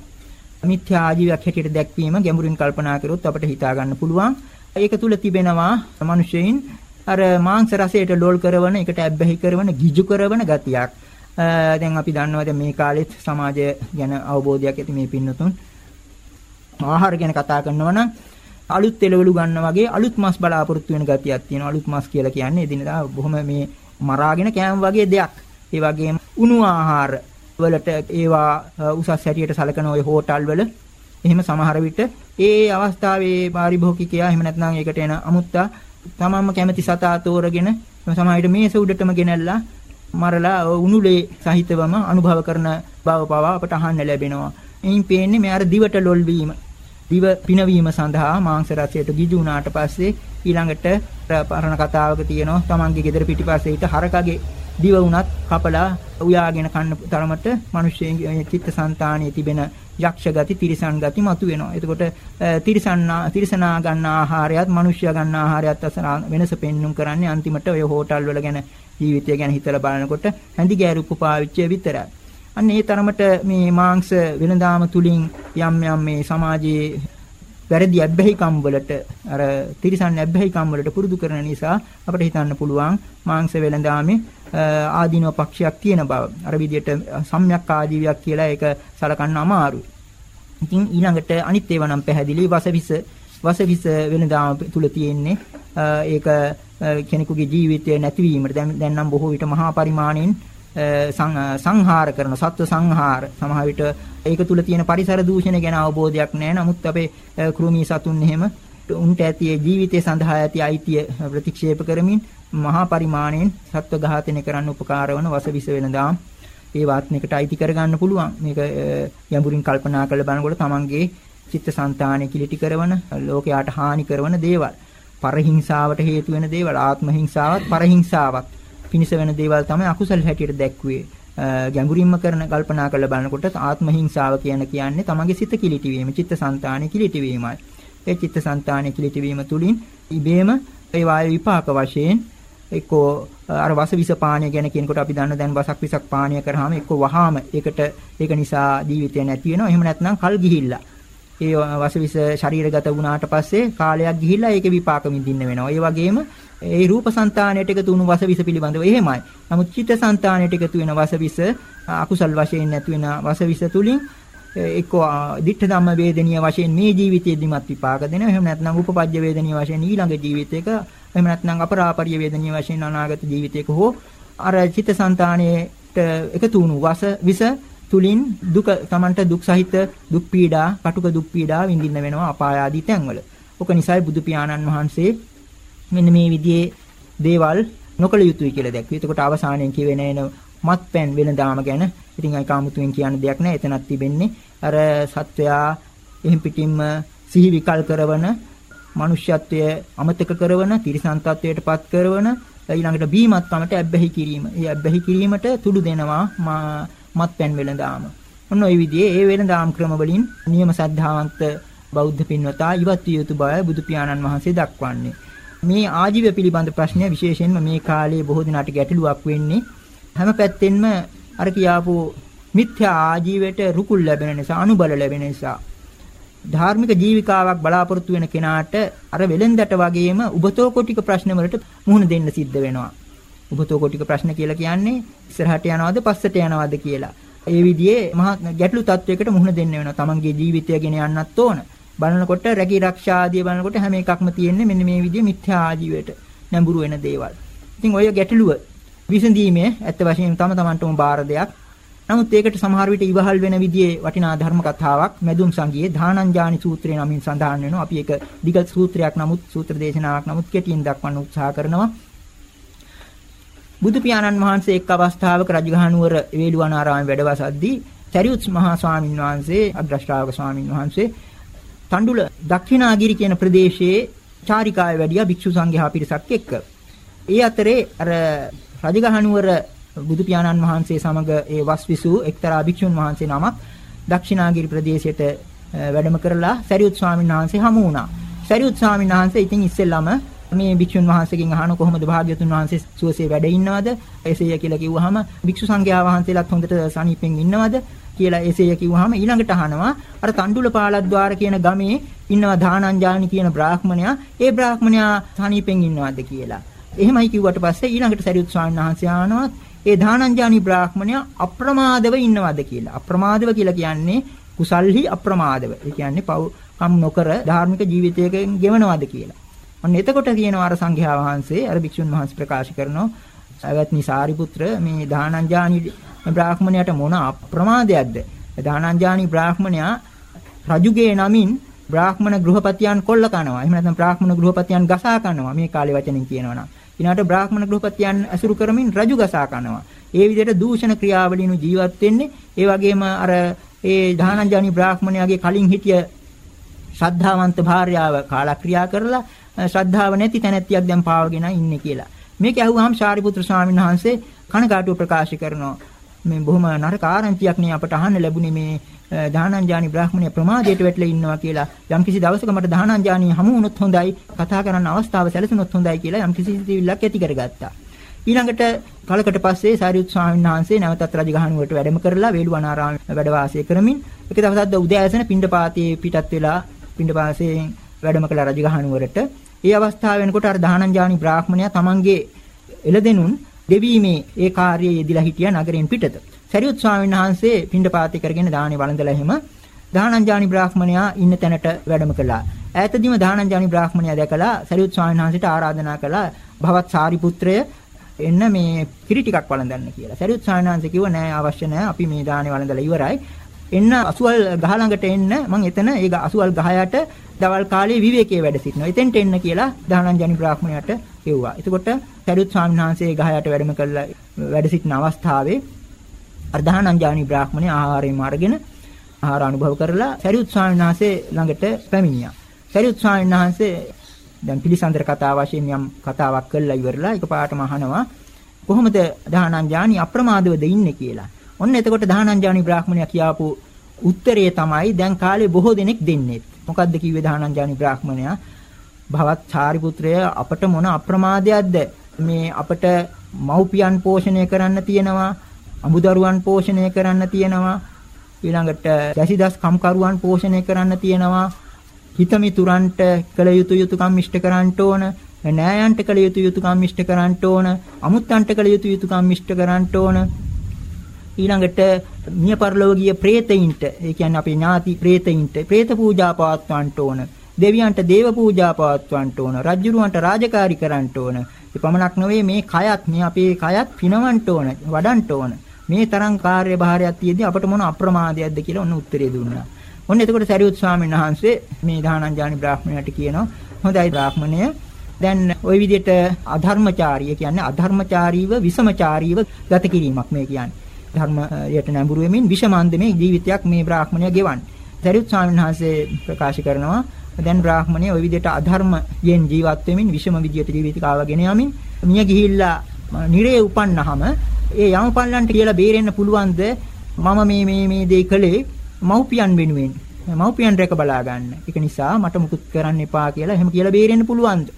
මිත්‍යා ආජීවයක් හැටියට දැක්වීම ගැඹුරින් කල්පනා කරොත් අපිට හිතා ගන්න පුළුවන්. ඒක තුල තිබෙනවා මිනිසෙයින් අර මාංශ රසයට ලෝල් කරන එකට ඇබ්බැහි කරන ගිජු කරන ගතියක්. Uh, දැන් අපි දන්නවා දැන් මේ කාලෙත් සමාජය ගැන අවබෝධයක් ඇති මේ පින්නතුන් ආහාර ගැන කතා කරනවා නම් අලුත් එළවලු ගන්න වගේ අලුත් මස් බලාපොරොත්තු වෙන ගතියක් තියෙනවා. අලුත් මස් කියලා කියන්නේ එදිනදා බොහොම මේ මරාගෙන කෑම වගේ දෙයක්. ඒ වගේම උණු ආහාර වලට ඒවා uh, උසස් හැටියට සලකන ওই හෝටල් වල එහෙම සමහර විට ඒ අවස්ථාවේ පාරිභෝගිකයා එහෙම නැත්නම් ඒකට එන අමුත්තා තමන්ම කැමති සතා තෝරගෙන සමහර විට මේස උඩටම ගෙනල්ලා මරලා උණුලේ සහිතවම අනුභව කරන බව පවා අපට අහන්න ලැබෙනවා. එයින් පේන්නේ මේ අර දිවට ලොල් වීම දිව පිනවීම සඳහා මාංශ රසයට ගිජු වුණාට පස්සේ ඊළඟට පරණ කතාවක තියෙනවා තමන්ගේ ගෙදර පිටිපස්සේ හිට හරකගේ දිව වුණත් කපලා උයාගෙන කන්න තරමට මිනිස්සුගේ චිත්තසංතානයේ තිබෙන යක්ෂ ගති, තිරිසන් ගති මතුවෙනවා. එතකොට තිරිසන් තිරිසනා ගන්න ආහාරයත්, මිනිස්සයා ගන්න ආහාරයත් අතර වෙනස පෙන්눔 කරන්නේ අන්තිමට ඔය හෝටල් වල ගැන ජීවිතය ගැන හිතලා බලනකොට හැඳි ගෑරුප්පු පාවිච්චිය විතරයි. අන්න ඒ තරමට මේ මාංශ වෙනදාම තුලින් යම් යම් මේ සමාජයේ වැරදි අබ්බැහිකම් වලට අර තිරිසන් අබ්බැහිකම් වලට පුරුදු කරන නිසා අපිට හිතන්න පුළුවන් මාංශ වෙලඳාමේ ආදීනව පක්ෂයක් තියෙන බව. අර විදිහට සම්‍යක් ආජීවයක් කියලා ඒක සලකන්න අමාරුයි. ඉතින් ඊළඟට අනිත් ඒවා නම් පැහැදිලි වසවිස වසවිස වෙනදාම තුල තියෙන්නේ ඒක කෙනෙකුගේ ජීවිතය නැතිවීමට දැන් දැන් නම් බොහෝ විට මහා පරිමාණයෙන් සංහාර කරන සත්ව සංහාර සමහර විට ඒක තුල තියෙන පරිසර දූෂණ ගැන අවබෝධයක් නැහැ. නමුත් අපේ කෘමි සතුන් එහෙම උන්ට ඇති ජීවිතය සඳහා ඇති අයිතිය ප්‍රතික්ෂේප කරමින් මහා පරිමාණයෙන් සත්ව ඝාතනය කරන්න උපකාර වන වසවිස වෙනදාම් ඒ වාත්මයකට අයිති කරගන්න පුළුවන්. මේක යඹුරින් කල්පනා කරලා බලනකොට තමන්ගේ චිත්තසංතානය කිලිටි කරන ලෝකයට හානි කරන දේවල්. පරහිංසාවට හේතු වෙන දේවල් ආත්ම හිංසාවත් පරහිංසාවත් පිනිස වෙන දේවල් තමයි අකුසල හැටියට දැක්ුවේ. ගැඹුරින්ම කරන කල්පනා කරලා බලනකොට ආත්ම හිංසාව කියන කියන්නේ තමන්ගේ සිත කිලිටි වීම, චිත්තසංතානය කිලිටි වීමයි. ඒ චිත්තසංතානය කිලිටි වීම තුලින් ඉබේම ඒ වායු විපාක වශයෙන් එක්කෝ අර වස විස පානීය ගැන කියනකොට අපි දන්න දැන් වසක් විසක් පානීය කරාම එක්කෝ වහාම ඒකට ඒක නිසා ජීවිතය නැති වෙනවා. එහෙම නැත්නම් කල් ගිහිල්ලා ඒ වසවිස ශරීරගත වුණාට පස්සේ කාලයක් ගිහිල්ලා ඒකේ විපාක විඳින්න වෙනවා. ඒ වගේම ඒ රූපසංතානයට එකතු වුණු වසවිස පිළිබඳව එහෙමයි. නමුත් චිත්තසංතානයට එකතු වෙන වසවිස අකුසල් වශයෙන් නැති වෙන වසවිස තුලින් එක්කෝ ditta ධම්ම වේදනීය වශයෙන් මේ ජීවිතයේදීමත් විපාක දෙනවා. එහෙම නැත්නම් උපපජ්ජ වේදනීය වශයෙන් ඊළඟ ජීවිතයක එහෙම නැත්නම් අපරාපරිය වේදනීය වශයෙන් අනාගත ජීවිතයක හෝ අර චිත්තසංතානයට එකතු වුණු වස විස තුලින් දුක Tamanට දුක් සහිත දුක් පීඩා, කටුක දුක් පීඩා විඳින්න වෙනවා අපාය ආදී තැන්වල. ඔක නිසායි බුදු පියාණන් වහන්සේ මෙන්න මේ විදිහේ දේවල් නොකළ යුතුයි කියලා දැක්වුවේ. එතකොට අවසානයෙන් කියවෙන එන මත්පැන් වෙනදාම ගැන ඉතින් අයි කාමුතුෙන් කියන්න දෙයක් නැහැ. එතනක් තිබෙන්නේ අර සත්වයා එහෙම් පිටින්ම සිහි විකල් කරවන මනුෂ්‍යත්වය අමතක කරන, තිරිසන් තත්වයටපත් කරන ඊළඟට බීමත්කමට ඇබ්බැහි කිරීම. ඒ ඇබ්බැහි කිරීමට තුඩු දෙනවා මත්පැන් වෙළඳාම. ඔන්න ওই විදිහේ ඒ වෙළඳාම් ක්‍රම වලින් නියම සද්ධාවන්ත බෞද්ධ පින්වතා ඉවත් විය යුතු බව බුදු පියාණන් වහන්සේ දක්වන්නේ. මේ ආජීව පිළිබඳ ප්‍රශ්නය විශේෂයෙන්ම මේ කාලේ බොහෝ දිනකට ගැටලුවක් වෙන්නේ හැම පැත්තෙන්ම අර කියාපු මිත්‍යා ආජීවයට රුකුල් ලැබෙන නිසා අනුබල ලැබෙන නිසා ධාර්මික ජීවිකාවක් බලාපොරොත්තු වෙන කෙනාට අර වෙලෙන්දට වගේම උබතෝ කොටික ප්‍රශ්න වලට මුහුණ දෙන්න සිද්ධ වෙනවා. උබතෝ කොටික ප්‍රශ්න කියලා කියන්නේ ඉස්සරහට යනවද පස්සට යනවද කියලා. ඒ විදිහේ මහා ගැටලු තත්වයකට මුහුණ දෙන්න වෙනවා. තමන්ගේ ජීවිතය ගෙන යන්නත් ඕන. බලනකොට රැකී ආරක්ෂා ආදී බලනකොට හැම එකක්ම තියෙන්නේ මෙන්න මේ විදිහේ මිත්‍යා ආජීවයට නැඹුරු වෙන දේවල්. ඉතින් ඔය ගැටලුව විසඳීමේ ඇත්ත වශයෙන්ම තම තමන්ටම බාර දෙයක්. නමුත් ඒකට සමහර විට ඉවහල් වෙන විදිහේ වටිනා ධර්ම කතාවක් මැදුම් සංගියේ ධානංජානි සූත්‍රය නමින් සඳහන් වෙනවා. අපි ඒක දිග සූත්‍රයක් නමුත් සූත්‍ර දේශනාවක් නමුත් කෙටියෙන් දක්වන්න උත්සාහ කරනවා. බුදු පියාණන් වහන්සේ එක් අවස්ථාවක රජගහනුවර වේළුවනාරාමයේ වැඩවසද්දී සරියුත් මහා ස්වාමීන් වහන්සේ අග්‍රශ්‍රාවක ස්වාමීන් වහන්සේ තණ්ඩුල දක්ෂිනාගිරි කියන ප්‍රදේශයේ චාරිකාවේ වැඩියා භික්ෂු සංඝයා පිරිසක් එක්ක. ඒ අතරේ අර රජගහනුවර බුදු පියාණන් වහන්සේ සමග ඒ වස්විසු එක්තරා භික්ෂුන් වහන්සේ නමක් දක්ෂිනාගිරි ප්‍රදේශයට වැඩම කරලා සරියුත් ස්වාමීන් වහන්සේ හමු වුණා. සරියුත් ස්වාමීන් වහන්සේ ඉතින් ඉස්සෙල්ලාම මේ භික්ෂුන් වහන්සේගෙන් අහන කොහොමද භාග්‍යතුන් වහන්සේ සුවසේ වැඩ ඉන්නවද? එසේය කියලා කිව්වහම භික්ෂු සංඝයා වහන්සේලාත් හොඳට සනීපෙන් ඉන්නවද? කියලා එසේය කිව්වහම ඊළඟට අහනවා අර තණ්ඩුල පාලද්්වාර කියන ගමේ ඉන්නවා ධානංජානි කියන බ්‍රාහ්මණයා ඒ බ්‍රාහ්මණයා සනීපෙන් ඉන්නවද කියලා. එහෙමයි කිව්වට පස්සේ ඊළඟට සරියුත් ස්වාමීන් වහන්සේ අහනවා ඒ ධානංජානි බ්‍රාහ්මණයා අප්‍රමාදව ඉන්නවද කියලා. අප්‍රමාදව කියලා කියන්නේ කුසල්හි අප්‍රමාදව. ඒ කියන්නේ පව් කම් නොකර ධාර්මික ජීවිතයකින් ගෙවනවද කියලා. ඔන්න එතකොට කියනවා අර සංඝයා වහන්සේ අර භික්ෂුන් වහන්සේ ප්‍රකාශ කරනවා අවත්නි සාරිපුත්‍ර මේ ධානංජානි බ්‍රාහ්මණයාට මොන අප්‍රමාදයක්ද? දානංජානි බ්‍රාහ්මණයා රජුගේ නමින් බ්‍රාහ්මණ ගෘහපතියන් කොල්ල කනවා. එහෙම නැත්නම් බ්‍රාහ්මණ ගෘහපතියන් ගසා කනවා. මේ කාලේ වචනෙන් කියනවා නම්. ඊනාට බ්‍රාහ්මණ ගෘහපතියන් අසුරු කරමින් රජු ගසා කනවා. ඒ විදිහට දූෂණ ක්‍රියාවලිනු ජීවත් වෙන්නේ. ඒ වගේම අර ඒ දානංජානි බ්‍රාහ්මණයාගේ කලින් හිටිය ශ්‍රද්ධාවන්ත භාර්යාව කාලක්‍රියා කරලා ශ්‍රද්ධාව නැති තැනැත්තියක් දැන් පාවගෙන ඉන්නේ කියලා. මේක ඇහුවාම ශාරිපුත්‍ර ස්වාමීන් වහන්සේ කනගාටුව ප්‍රකාශ කරනවා. මේ බොහොම නරක ආරංචියක් නේ අපට අහන්න ලැබුණේ මේ දානංජානි බ්‍රාහ්මණය ප්‍රමාදයට වැටලා ඉන්නවා කියලා යම්කිසි දවසක මට දානංජානි හමු වුණොත් හොඳයි කතා කරන්න අවස්ථාව සැලසුණොත් හොඳයි කියලා යම්කිසි සිතිවිල්ලක් ඇති කරගත්තා. ඊළඟට කලකට පස්සේ සාරියුත් ස්වාමීන් වහන්සේ නැවතත් රජගහනුවරට වැඩම කරලා වේළුවනාරාමයේ වැඩ වාසය කරමින් එක දවසක් උදෑසන පිණ්ඩපාතයේ පිටත් වෙලා පිණ්ඩපාතයෙන් වැඩම කළ රජගහනුවරට ඒ අවස්ථාව වෙනකොට අර දානංජානි බ්‍රාහ්මණයා තමන්ගේ එළදෙනුන් දෙවීමේ ඒ කාර්යයේ යෙදලා හිටියා නගරයෙන් පිටත. සරියුත් ස්වාමීන් වහන්සේ පිණ්ඩපාතය කරගෙන දානේ වළඳලා එහෙම දානංජානි බ්‍රාහ්මණයා ඉන්න තැනට වැඩම කළා. ඈතදීම දානංජානි බ්‍රාහ්මණයා දැකලා සරියුත් ස්වාමීන් වහන්සේට ආරාධනා කළා භවත් සාරිපුත්‍රය එන්න මේ කිරි ටිකක් වළඳන්න කියලා. සරියුත් ස්වාමීන් වහන්සේ කිව්වා නෑ අවශ්‍ය නෑ අපි මේ දානේ වළඳලා ඉවරයි. එන්න අසුවල් ගහ ළඟට එන්න මම එතන ඒ අසුවල් ගහ යට දවල් කාලේ විවේකයේ වැඩ සිටිනවා. එතෙන්ට එන්න කියලා දානංජනි බ්‍රාහ්මණයාට කිව්වා. එතකොට සරියුත් ස්වාමීන් වහන්සේ ගහ යට වැඩම කළා වැඩ සිටින අවස්ථාවේ අර දානංජනි බ්‍රාහ්මණයා ආහාරයෙන් අරගෙන ආහාර අනුභව කරලා සරියුත් ස්වාමීන් වහන්සේ ළඟට පැමිණියා. සරියුත් ස්වාමීන් වහන්සේ දැන් පිළිසඳර කතාව වශයෙන් යම් කතාවක් කළා ඉවරලා එකපාරටම අහනවා කොහොමද දානංජානි අප්‍රමාදවද ඉන්නේ කියලා. ඔන්න එතකොට දානංජානි බ්‍රාහ්මණයා කියාපු උත්තරය තමයි දැන් කාලේ බොහෝ දෙනෙක් දෙන්නේ. මොකද්ද කිව්වේ දානංජානි බ්‍රාහ්මණයා? භවත් චාරිපුත්‍රය අපට මොන අප්‍රමාදයක්ද? මේ අපට මව්පියන් පෝෂණය කරන්න තියෙනවා, අමුදරුවන් පෝෂණය කරන්න තියෙනවා, ඊළඟට දැසිදස් කම්කරුවන් පෝෂණය කරන්න තියෙනවා, හිතමිතුරන්ට කළ යුතු යුතුයකම් ඉෂ්ට කරන්න ඕන, නෑයන්ට කළ යුතු යුතුයකම් ඉෂ්ට කරන්න ඕන, අමුත්තන්ට කළ යුතු යුතුයකම් ඉෂ්ට කරන්න ඕන, ඊළඟට මිය පරලෝකීය ප්‍රේතයින්ට ඒ කියන්නේ අපේ ඥාති ප්‍රේතයින්ට ප්‍රේත පූජා පවත්වන්නට ඕන දෙවියන්ට දේව පූජා පවත්වන්නට ඕන රජුරුවන්ට රාජකාරී කරන්නට ඕන. ඒ පමණක් නොවේ මේ කයත් මේ අපේ කයත් පිනවන්නට ඕන වඩන්නට ඕන. මේ තරම් කාර්යභාරයක් තියෙද්දි අපට මොන අප්‍රමාදයක්ද කියලා ඔන්න උත්තරේ දුන්නා. ඔන්න එතකොට සරියුත් ස්වාමීන් වහන්සේ මේ දානංජානි බ්‍රාහ්මණයට කියනවා හොඳයි බ්‍රාහ්මණය දැන් ওই විදිහට අධර්මචාරීය කියන්නේ අධර්මචාරීව විසමචාරීව ගත කිරීමක් මේ කියන්නේ. ධර්මයට නැඹුරු වෙමින් විෂමන්දමේ ජීවිතයක් මේ බ්‍රාහ්මණය ගෙවන්නේ. සරියුත් ස්වාමීන් වහන්සේ ප්‍රකාශ කරනවා දැන් බ්‍රාහ්මණය ওই විදිහට අධර්මයෙන් ජීවත් වෙමින් විෂම විදියට ජීවිතකාව ගෙන යමින් මිය ගිහිල්ලා නිරේ උපන්නහම ඒ යමපල්ලන්ට කියලා බේරෙන්න පුළුවන්ද මම මේ මේ මේ දේ කළේ මව්පියන් වෙනුවෙන් මව්පියන් රැක බලා ගන්න. ඒක නිසා මට මුකුත් කරන්න එපා කියලා එහෙම කියලා බේරෙන්න පුළුවන්ද?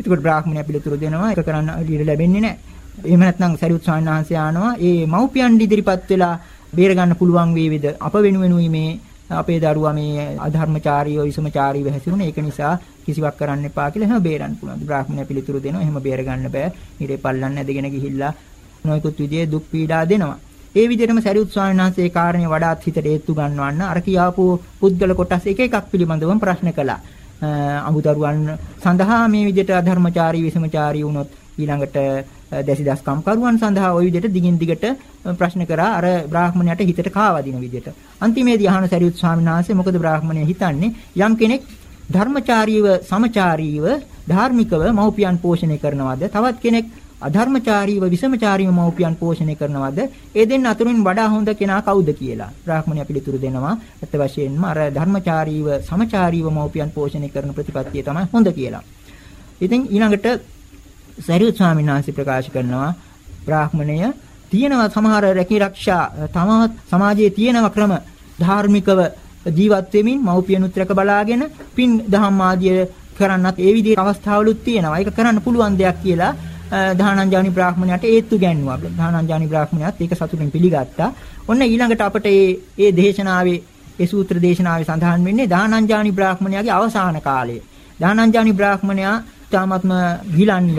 එතකොට බ්‍රාහ්මණයා පිළිතුරු දෙනවා ඒක කරන්න ඉඩ ලැබෙන්නේ නැහැ. එහෙම නැත්නම් සරියුත් ස්වාමීන් වහන්සේ ආනවා ඒ මව්පියන් ඉදිරිපත් වෙලා බේර ගන්න පුළුවන් වේවිද අප වෙනුවෙනුයි මේ අපේ දරුවා මේ අධර්මචාරීව විසමචාරීව හැසිරුණේ ඒක නිසා කිසිවක් කරන්න එපා කියලා එහෙම බේරන්න පුළුවන්. බ්‍රාහ්මණය පිළිතුරු දෙනවා එහෙම බේර ගන්න බෑ. ඊට පල්ලන්න ඇදගෙන ගිහිල්ලා නොයෙකුත් විදිහේ දුක් පීඩා දෙනවා. ඒ විදිහටම සරියුත් ස්වාමීන් වහන්සේ ඒ කාරණේ වඩාත් හිතට ඒත්තු ගන්නවන්න අර කියාපු පුද්ගල කොටස් එක එකක් පිළිබඳව ප්‍රශ්න කළා. අමුදරුවන් සඳහා මේ විදිහට අධර්මචාරී විසමචාරී වුණොත් ඊළඟට දැසිදස්කම් කරුවන් සඳහා ওই විදිහට දිගින් දිගට ප්‍රශ්න කරා අර බ්‍රාහ්මණයට හිතට කාවදින විදිහට. අන්තිමේදී අහන සරියුත් ස්වාමීන් වහන්සේ මොකද බ්‍රාහ්මණය හිතන්නේ යම් කෙනෙක් ධර්මචාරීව සමචාරීව ධාර්මිකව මව්පියන් පෝෂණය කරනවාද තවත් කෙනෙක් අධර්මචාරීව විසමචාරීව මව්පියන් පෝෂණය කරනවද ඒ දෙන්න අතරින් වඩා හොඳ කෙනා කවුද කියලා බ්‍රාහ්මණය පිළිතුරු දෙනවා අත් වශයෙන්ම අර ධර්මචාරීව සමචාරීව මව්පියන් පෝෂණය කරන ප්‍රතිපත්තිය තමයි හොඳ කියලා. ඉතින් ඊළඟට සරියුත් ස්වාමීන් වහන්සේ ප්‍රකාශ කරනවා බ්‍රාහ්මණය තියෙනවා සමහර රැකී ආරක්ෂා තමත් සමාජයේ තියෙනවා ක්‍රම ධාර්මිකව ජීවත් වෙමින් මව්පියනුත් රැක බලාගෙන පින් දහම් ආදිය කරන්නත් ඒ විදිහේ අවස්ථාවලුත් තියෙනවා. ඒක කරන්න පුළුවන් දෙයක් කියලා දහනංජානි බ්‍රාහ්මණයට ඒත්තු ගැන්නුවා. දහනංජානි බ්‍රාහ්මණයත් ඒක සතුටින් පිළිගත්තා. ඔන්න ඊළඟට අපට මේ මේ දේශනාවේ ඒ සූත්‍ර දේශනාවේ සඳහන් වෙන්නේ දහනංජානි බ්‍රාහ්මණයාගේ අවසාන කාලය. දහනංජානි බ්‍රාහ්මණයා තාමත්ම ගිලන්ව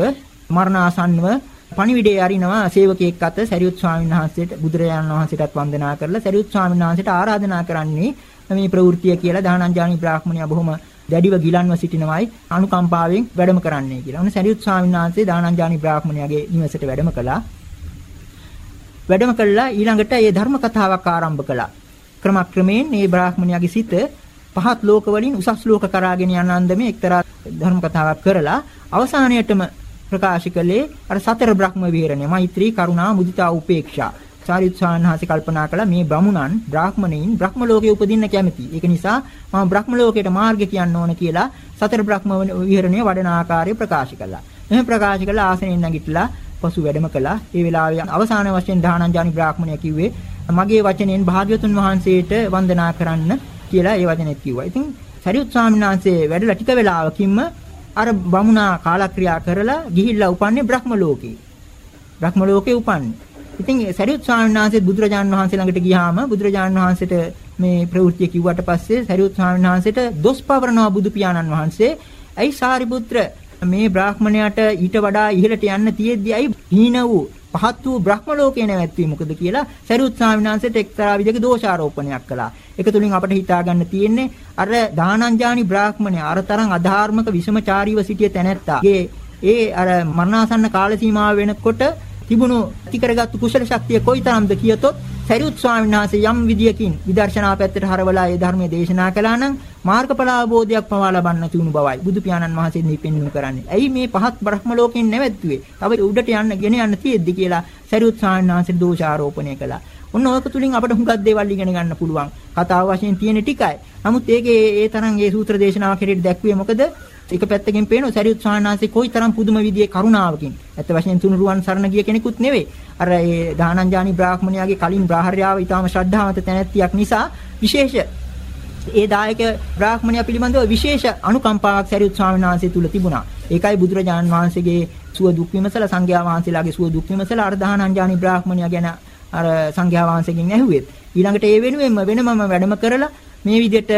මරණාසන්නව පණිවිඩය අරිනවා සේවකයෙක් අත සරියුත් ස්වාමීන් වහන්සේට බුදුරජාණන් වහන්සේටත් වන්දනා කරලා සරියුත් ස්වාමීන් වහන්සේට ආරාධනා කරන්නේ මේ ප්‍රවෘත්තිය කියලා දහනංජානි බ්‍රාහ්මණයා බොහොම දැඩිව ගිලන්ව සිටිනවයි අනුකම්පාවෙන් වැඩම කරන්නයි කියලා. ඔන්න සරියුත් ස්වාමීන් වහන්සේ දානංජානි බ්‍රාහ්මණයාගේ නිවසට වැඩම කළා. වැඩම කළා ඊළඟට ඒ ධර්ම කතාවක් ආරම්භ කළා. ක්‍රමක්‍රමයෙන් මේ බ්‍රාහ්මණයාගේ සිත පහත් ලෝක වලින් උසස් ලෝක කරාගෙන යන අන්දමේ එක්තරා ධර්ම කතාවක් කරලා අවසානයේටම ප්‍රකාශ කළේ අර සතර බ්‍රහ්ම විහරණය මෛත්‍රී කරුණා මුදිතා උපේක්ෂා සාරිත් සාන්හාසි කල්පනා කළා මේ බ්‍රහ්මුණන් බ්‍රාහ්මණයින් බ්‍රහ්ම ලෝකේ උපදින්න කැමති. ඒක නිසා මම බ්‍රහ්ම ලෝකයට මාර්ගය කියන්න ඕන කියලා සතර බ්‍රහ්ම විහරණය වඩන ආකාරය ප්‍රකාශ කළා. එහෙම ප්‍රකාශ කළා ආසනෙන් නැගිටලා පසු වැඩම කළා. ඒ වෙලාවේ අවසාන වශයෙන් දානංජානි බ්‍රාහ්මණය කිව්වේ මගේ වචනෙන් භාග්‍යවතුන් වහන්සේට වන්දනා කරන්න කියලා ඒ වචනේත් කිව්වා. ඉතින් සරියුත් ස්වාමීන් වහන්සේ වැඩලා ටික වෙලාවකින්ම අර බමුණා කාලක්‍රියා කරලා ගිහිල්ලා උපන්නේ බ්‍රහ්ම ලෝකේ. බ්‍රහ්ම ලෝකේ උපන්නේ. ඉතින් සරියුත් ස්වාමීන් වහන්සේ බුදුරජාණන් වහන්සේ ළඟට ගියාම බුදුරජාණන් වහන්සේට මේ ප්‍රවෘත්තිය කිව්වට පස්සේ සරියුත් ස්වාමීන් වහන්සේට දොස් පවරනවා බුදු පියාණන් වහන්සේ. ඇයි සාරිපුත්‍ර මේ බ්‍රාහ්මණයාට ඊට වඩා ඉහළට යන්න තියෙද්දි ඇයි හීන වූ පහත් වූ බ්‍රහ්ම ලෝකේ නැවැත්වී මොකද කියලා සරියුත් ස්වාමීන් වහන්සේට එක්තරා විදිහක දෝෂාරෝපණයක් කළා. ඒක තුලින් අපිට හිතා ගන්න තියෙන්නේ අර දානංජානි බ්‍රාහ්මණය අර තරම් අධාර්මක විෂමචාරීව සිටිය තැනැත්තාගේ ඒ අර මරණාසන්න කාල සීමාව වෙනකොට තිබුණු ඇති කරගත්තු කුසල ශක්තිය කොයිතරම්ද කියතොත් සරියුත් ස්වාමීන් වහන්සේ යම් විදියකින් විදර්ශනා පැත්තට හරවලා ඒ ධර්මයේ දේශනා කළා නම් මාර්ගඵල අවබෝධයක් පවා ලබන්න තියුණු බවයි බුදු පියාණන් වහන්සේ මේ පෙන්වු කරන්නේ. ඇයි මේ පහත් බ්‍රහ්ම ලෝකෙන් නැවැත්තුවේ? තව උඩට යන්න ගෙන යන්න තියෙද්දි කියලා සරියුත් ස්වාමීන් වහන්සේ දෝෂ ආරෝපණය කළා. ඔන්න ඔයක තුලින් අපිට හුඟක් දේවල් ඉගෙන ගන්න පුළුවන්. කතාව වශයෙන් තියෙන ටිකයි. නමුත් ඒකේ ඒ තරම් ඒ සූත්‍ර දේශනාවක් හැටියට දැක්ුවේ මොකද? එක පැත්තකින් පේනවා සරියුත් ස්වාමීන් කොයිතරම් පුදුම විදිහේ කරුණාවකින් ඇත්ත වශයෙන් තුනුරුවන් සරණ ගිය කෙනෙකුත් නෙවෙයි. අර ඒ දානංජානි බ්‍රාහ්මණයාගේ කලින් බ්‍රාහ්මණයාව ඊටාම ශ්‍රද්ධාවන්ත තැනැත්තියක් නිසා විශේෂ ඒ දායක බ්‍රාහ්මණයා පිළිබඳව විශේෂ අනුකම්පාවක් සරියුත් ස්වාමීන් වහන්සේ තුල තිබුණා. ඒකයි බුදුරජාණන් වහන්සේගේ සුව දුක් විමසලා සංඝයා වහන්සේලාගේ සුව දුක් විමසලා අර දානංජානි බ්‍රාහ්මණයා ගැන අර සංඝයා වහන්සේගෙන් ඇහුවෙත්. ඊළඟට ඒ වෙනුවෙන්ම වෙනමම වැඩම කරලා මේ විදිහට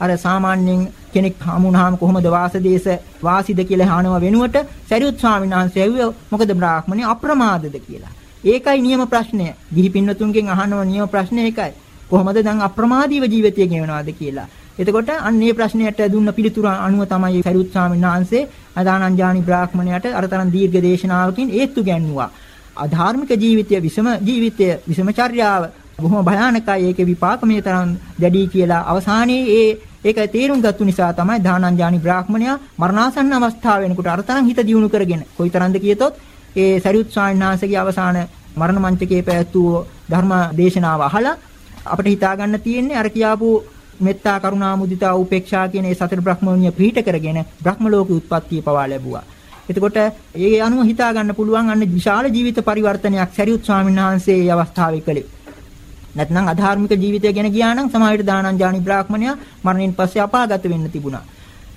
අර සාමාන්‍යයෙන් කෙනෙක් හමුනහම කොහොමද වාසදේශ වාසිද කියලා අහනව වෙනුවට සරියුත් ස්වාමීන් වහන්සේ ඇහුවේ මොකද බ්‍රාහ්මණය අප්‍රමාදද කියලා. ඒකයි නියම ප්‍රශ්නය. ගිහි පින්නතුන්ගෙන් අහනව නියම ප්‍රශ්නේ ඒකයි. කොහොමද දැන් අප්‍රමාදීව ජීවිතය ගෙවනවද කියලා. එතකොට අන්න මේ ප්‍රශ්නයට දුන්න පිළිතුර අනුව තමයි සරියුත් ස්වාමීන් වහන්සේ අදානංජානි බ්‍රාහ්මණයට අරතරන් දීර්ඝ දේශනාවකින් ඒත්තු ගැන්නුවා. අධාර්මික ජීවිතය විසම ජීවිතය විසමචර්යාව බොහොම භයානකයි ඒකේ විපාක මේ තරම් දැඩි කියලා අවසානයේ ඒ ඒක තේරුම් ගත්තු නිසා තමයි දානංජානි බ්‍රාහ්මණයා මරණාසන්න අවස්ථාව වෙනකොට අර තරම් හිත දියුණු කරගෙන කොයිතරම්ද කියතොත් ඒ සරියුත් ස්වාමීන් වහන්සේගේ අවසාන මරණ මංචකයේ පැවැත්වූ ධර්ම දේශනාව අහලා අපිට හිතා ගන්න තියෙන්නේ අර කියාපු මෙත්තා කරුණා මුදිතා උපේක්ෂා කියන මේ සතර බ්‍රහ්මෝණිය පිහිට කරගෙන බ්‍රහ්ම ලෝක උත්පත්තිය පවා ලැබුවා. එතකොට ඒ අනුව හිතා ගන්න පුළුවන් අන්න විශාල ජීවිත පරිවර්තනයක් සරියුත් ස්වාමීන් වහන්සේ මේ අවස්ථාවේ කළේ. නැත්නම් අධාර්මික ජීවිතය ගැන ගියා නම් සමාහිත දානංජානි බ්‍රාහ්මණයා මරණයෙන් පස්සේ අපාගත වෙන්න තිබුණා.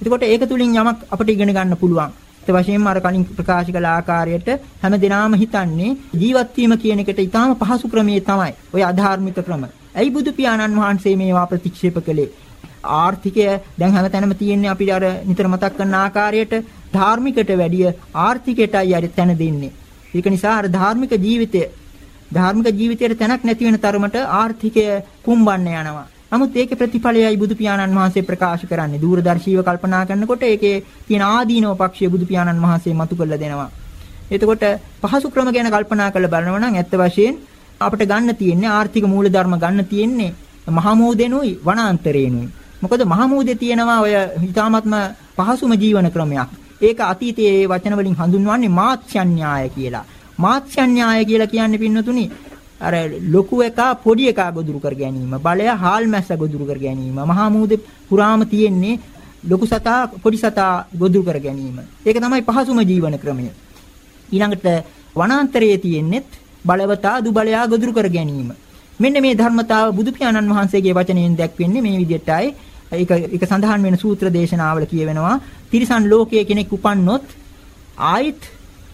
එතකොට ඒක තුලින් යමක් අපිට ඉගෙන ගන්න පුළුවන්. ඒ වශයෙන්ම අර කලින් ප්‍රකාශ කළ ආකාරයට හැම දිනාම හිතන්නේ ජීවත් වීම කියන එකට ඊටාම පහසු ක්‍රමයේ තමයි ওই අධාර්මික ක්‍රම. ඇයි බුදු පියාණන් වහන්සේ මේවා ප්‍රතික්ෂේප කළේ? ආර්ථිකය දැන් හැමතැනම තියෙන්නේ අපි අර නිතර මතක් කරන ආකාරයට ධාර්මිකට වැඩිය ආර්ථිකයටයි අර තැන දෙන්නේ. ඒක නිසා අර ධාර්මික ජීවිතය ධාර්මික ජීවිතයට තැනක් නැති වෙන තරමට ආර්ථිකය කුම්බන්න යනවා. නමුත් ඒකේ ප්‍රතිඵලයයි බුදු පියාණන් වහන්සේ ප්‍රකාශ කරන්නේ. දූරදර්ශීව කල්පනා කරනකොට ඒකේ තියෙන ආදීනව පක්ෂය බුදු පියාණන් වහන්සේ මතු කරලා දෙනවා. එතකොට පහසු ක්‍රම ගැන කල්පනා කරලා බලනවා නම් ඇත්ත වශයෙන් අපිට ගන්න තියෙන්නේ ආර්ථික මූලධර්ම ගන්න තියෙන්නේ මහමෝදෙනුයි වනාන්තරේනුයි. මොකද මහමෝදේ තියෙනවා ඔය හිතාමත්ම පහසුම ජීවන ක්‍රමයක්. ඒක අතීතයේ වචන වලින් හඳුන්වන්නේ මාත්‍යඥාය කියලා. මාත්‍යඥාය කියලා කියන්නේ පින්නතුනි අර ලොකු එකා පොඩි එකා ගොදුරු කර ගැනීම බලය හාල් මැස්ස ගොදුරු කර ගැනීම මහා මූදේ පුරාම තියෙන්නේ ලොකු සතා පොඩි සතා ගොදුරු කර ගැනීම. ඒක තමයි පහසුම ජීවන ක්‍රමය. ඊළඟට වනාන්තරයේ තියෙන්නේත් බලවතා දුබලයා ගොදුරු කර ගැනීම. මෙන්න මේ ධර්මතාව බුදු පියාණන් වහන්සේගේ වචනයෙන් දැක්වෙන්නේ මේ විදිහටයි ඒක ඒක සඳහන් වෙන සූත්‍ර දේශනාවල කියවෙනවා තිරිසන් ලෝකයේ කෙනෙක් උපන්නොත් ආයිත්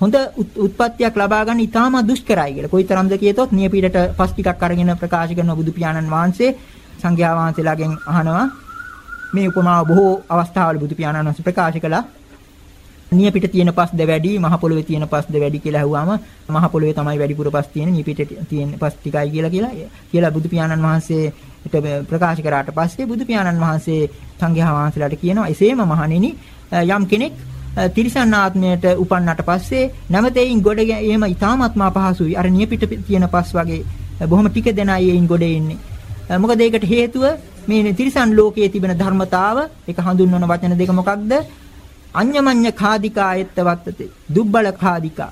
හොඳ උත්පත්තියක් ලබා ගන්න ඉතාම දුෂ්කරයි කියලා. කොයිතරම්ද කියතොත් නියපීඩට පස් ටිකක් අරගෙන ප්‍රකාශ කරන බුදු පියාණන් වහන්සේ සංඝයා වහන්සේලාගෙන් අහනවා මේ උපමාව බොහෝ අවස්ථාවල බුදු පියාණන් වහන්සේ ප්‍රකාශ කළා. නියපිට තියෙන පස්ද වැඩි මහ පොළොවේ තියෙන පස්ද වැඩි කියලා අහුවාම මහ පොළොවේ තමයි වැඩිපුර පස් තියෙන නියපිට තියෙන පස් ටිකයි කියලා කියලා කියලා බුදු පියාණන් වහන්සේ ප්‍රකාශ කරාට පස්සේ බුදු පියාණන් වහන්සේ සංඝයා වහන්සේලාට කියනවා එසේම මහණෙනි යම් කෙනෙක් තිරිසන් ආත්මයට උපන්නට පස්සේ නැමෙත එයින් ගොඩ එහෙම ඊ타ත්ම අපහසුයි. අර නියපිට තියෙන පස් වගේ බොහොම ටික දෙනයි එයින් ගොඩ එන්නේ. මොකද ඒකට හේතුව මේ තිරිසන් ලෝකයේ තිබෙන ධර්මතාව ඒක හඳුන්වන වචන දෙක මොකක්ද? අඤ්ඤමඤ්ඤ කාදිකායත්ත වත්තති. දුබ්බල කාදිකා.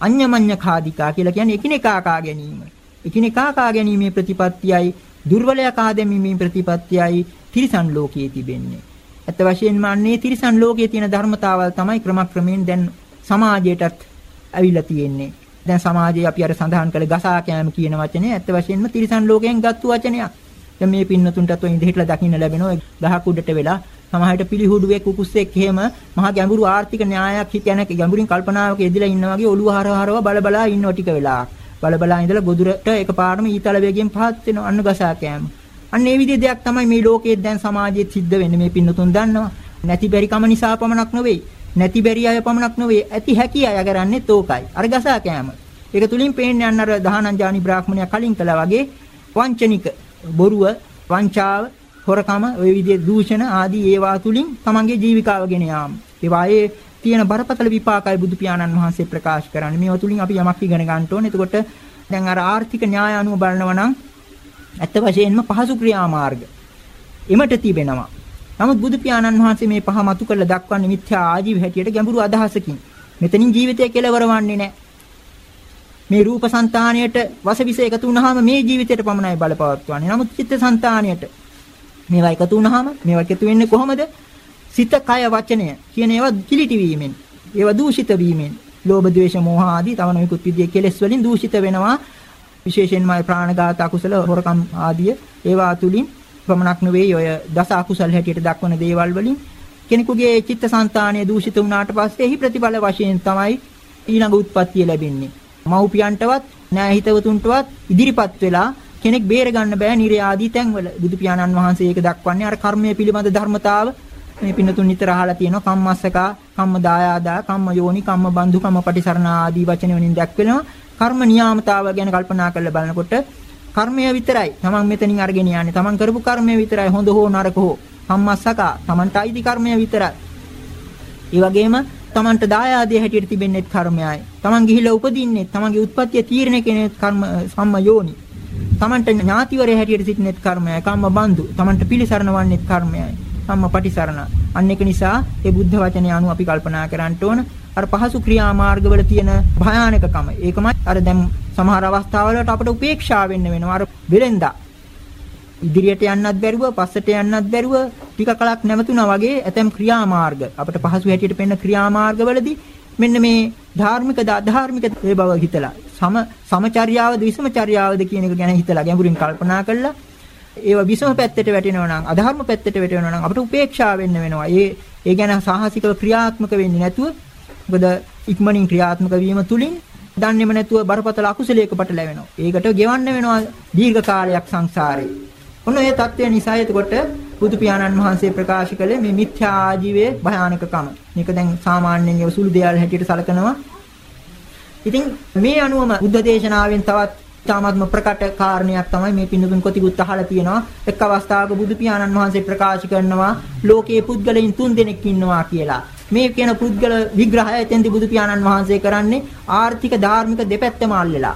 අඤ්ඤමඤ්ඤ කාදිකා කියලා කියන්නේ එකිනෙකා කා ගැනීම. එකිනෙකා කා ගැනීමේ ප්‍රතිපත්තියයි දුර්වලයා කා දැමීමේ ප්‍රතිපත්තියයි තිරිසන් ලෝකයේ තිබෙන්නේ. ඇත්ත වශයෙන්ම අන්නේ තිරිසන් ලෝකයේ තියෙන ධර්මතාවල් තමයි ක්‍රමක්‍රමයෙන් දැන් සමාජයටත් ඇවිල්ලා තියෙන්නේ. දැන් සමාජයේ අපි අර සඳහන් කළ ගසා කෑම කියන වචනේ ඇත්ත වශයෙන්ම තිරිසන් ලෝකයෙන් ගත්තු වචනයක්. දැන් මේ පින්නතුන්ටත් ඔය ඉඳහිටලා දකින්න ලැබෙනවා ගහක් උඩට වෙලා සමහරට පිළිහුඩුවෙක් කුකුස්සෙක් එහෙම මහා ගැඹුරු ආර්ථික න්‍යායක් හිතන ගැඹුරින් කල්පනාවක යෙදලා ඉන්නා වගේ ඔළුව හරව හරව බල බලා ඉන්නව ටික වෙලා. බල බලා ඉඳලා ගොදුරට එකපාරම ඊතල වේගයෙන් පහත් වෙනවා අන්න ගසා කෑම. අන්න ඒ විදිහේ දෙයක් තමයි මේ ලෝකයේ දැන් සමාජයේ සිද්ධ වෙන්නේ මේ පින්නතුන් දන්නවා. නැති බැරි කම නිසා පමණක් නෙවෙයි. නැති බැරි අය පමණක් නෙවෙයි. ඇති හැකි අය කරන්නේ තෝකයි. අර ගසා කෑම. ඒක තුලින් පේන්නේ අන්න අර දහනංජානි බ්‍රාහ්මණයා කලින් කළා වගේ වංචනික බොරුව, වංචාව, හොරකම, ওই විදිහේ දූෂණ ආදී ඒවා තුලින් තමන්ගේ ජීවිකාව ගෙන යාම. ඒවායේ තියෙන බරපතල විපාකයි බුදු පියාණන් වහන්සේ ප්‍රකාශ කරන්නේ. මේවා තුලින් අපි යමක් ඉගෙන ගන්න ඕනේ. එතකොට දැන් අර ආර්ථික න්‍යාය අනුව බලනවා නම් ඇත්ත වශයෙන්ම පහසු ක්‍රියාමාර්ග එමට තිබෙනවා. නමුත් බුදු පියාණන් වහන්සේ මේ පහ මතු කරලා දක්වන්නේ මිත්‍යා ආජීව හැටියට ගැඹුරු අදහසකින්. මෙතනින් ජීවිතය කෙලවර වන්නේ නැහැ. මේ රූප సంతාණයට වසවිස එකතු වුනහම මේ ජීවිතයට පමණයි බලපවත්වන්නේ. නමුත් චිත්ත సంతාණයට මේවා එකතු වුනහම මේවා එකතු වෙන්නේ කොහොමද? සිත, කය, වචනය කියන ඒවා කිලිටි වීමෙන්, ඒවා දූෂිත වීමෙන්, ලෝභ, ද්වේෂ, මෝහ ආදී තව නොයෙකුත් විදිහේ කෙලෙස් වලින් දූෂිත වෙනවා. විශේෂයෙන්ම ප්‍රාණඝාත අකුසල හොරකම් ආදිය ඒවා තුලින් ප්‍රමණක් නෙවෙයි ඔය දස අකුසල් හැටියට දක්වන දේවල් වලින් කෙනෙකුගේ චිත්තසංතානය දූෂිත වුණාට පස්සේ එහි ප්‍රතිඵල වශයෙන් තමයි ඊළඟ උත්පත්තිය ලැබෙන්නේ. මව්පියන්ටවත් නෑ හිතවතුන්ටවත් ඉදිරිපත් වෙලා කෙනෙක් බේර ගන්න බෑ නිර්ය ආදී තැන්වල. බුදු පියාණන් වහන්සේ ඒක දක්වන්නේ අර කර්මය පිළිබඳ ධර්මතාව. මේ පින්නතුන් නිතර අහලා තියෙනවා කම්මස්සකා කම්ම දායාදා කම්ම යෝනි කම්ම බන්දු කම්ම පටිසරණ ආදී වචන වලින් දැක්වෙනවා. කර්ම නියාමතාව ගැන කල්පනා කරලා බලනකොට කර්මය විතරයි. තමන් මෙතනින් අරගෙන යන්නේ. තමන් කරපු කර්මය විතරයි හොඳ හෝ නරක හෝ. සම්මස්සකා තමන්ට අයිති කර්මය විතරයි. ඒ වගේම තමන්ට දායාදයේ හැටියට තිබෙන්නේ කර්මයයි. තමන් ගිහිලා උපදින්නේ තමන්ගේ උත්පත්තිය තීරණය කෙනෙක් කර්ම සම්ම යෝනි. තමන්ට ඥාතිවරය හැටියට සිටිනෙත් කර්මයයි. කම්ම බන්දු. තමන්ට පිළිසරණ වන්නේත් කර්මයයි. සම්ම පටිසරණ. අන්න ඒක නිසා ඒ බුද්ධ වචනය අනුව අපි කල්පනා කරන්න ඕන. අර පහසු ක්‍රියාමාර්ගවල තියෙන භයානකකම. ඒකමයි අර දැන් සමහර අවස්ථාවලට අපට උපේක්ෂා වෙන්න වෙනවා. අර වෙලෙන්දා ඉදිරියට යන්නත් බැරුව පස්සට යන්නත් බැරුව ටික කලක් නැවතුණා වගේ ඇතම් ක්‍රියාමාර්ග අපිට පහසු හැටියට පෙන්න ක්‍රියාමාර්ගවලදී මෙන්න මේ ධාර්මිකද අධාර්මික ඒ බව හිතලා සම සමචර්යාවද විසමචර්යාවද කියන එක ගැන හිතලා ගැඹුරින් කල්පනා කළා ඒව විසම පැත්තට වැටෙනවා නම් අධර්ම පැත්තට වැටෙනවා නම් අපිට උපේක්ෂා වෙන්න වෙනවා. ඒ ඒ ගැන සාහසිකව ක්‍රියාත්මක වෙන්නේ නැතුව මොකද ඉක්මනින් ක්‍රියාත්මක වීම තුලින් දන්නේම නැතුව බරපතල අකුසලයක පටලැවෙනවා. ඒකට ගෙවන්න වෙනවා දීර්ඝ කාලයක් සංසාරේ. ඔන්න ඒ தත්ත්වය නිසා එතකොට බුදු පියාණන් වහන්සේ ප්‍රකාශ කළේ මේ මිත්‍යා ආජීවයේ භයානකකම. මේක දැන් සාමාන්‍යයෙන් ඒ සුළු දෙයක් හැටියට සලකනවා. ඉතින් මේ අනුවම බුද්ධ දේශනාවෙන් තවත් තාමත්ම ප්‍රකට කාරණයක් තමයි මේ පින්නතුන් කොතිකුත් අහලා තියෙනවා. එක් අවස්ථාවක බුදු පියාණන් වහන්සේ ප්‍රකාශ කරනවා ලෝකයේ පුද්ගලයන් තුන් දෙනෙක් ඉන්නවා කියලා. මේ කියන පුද්ගල විග්‍රහය එතෙන්දී බුදු පියාණන් වහන්සේ කරන්නේ ආර්ථික ධාර්මික දෙපැත්තම අල්ලලා.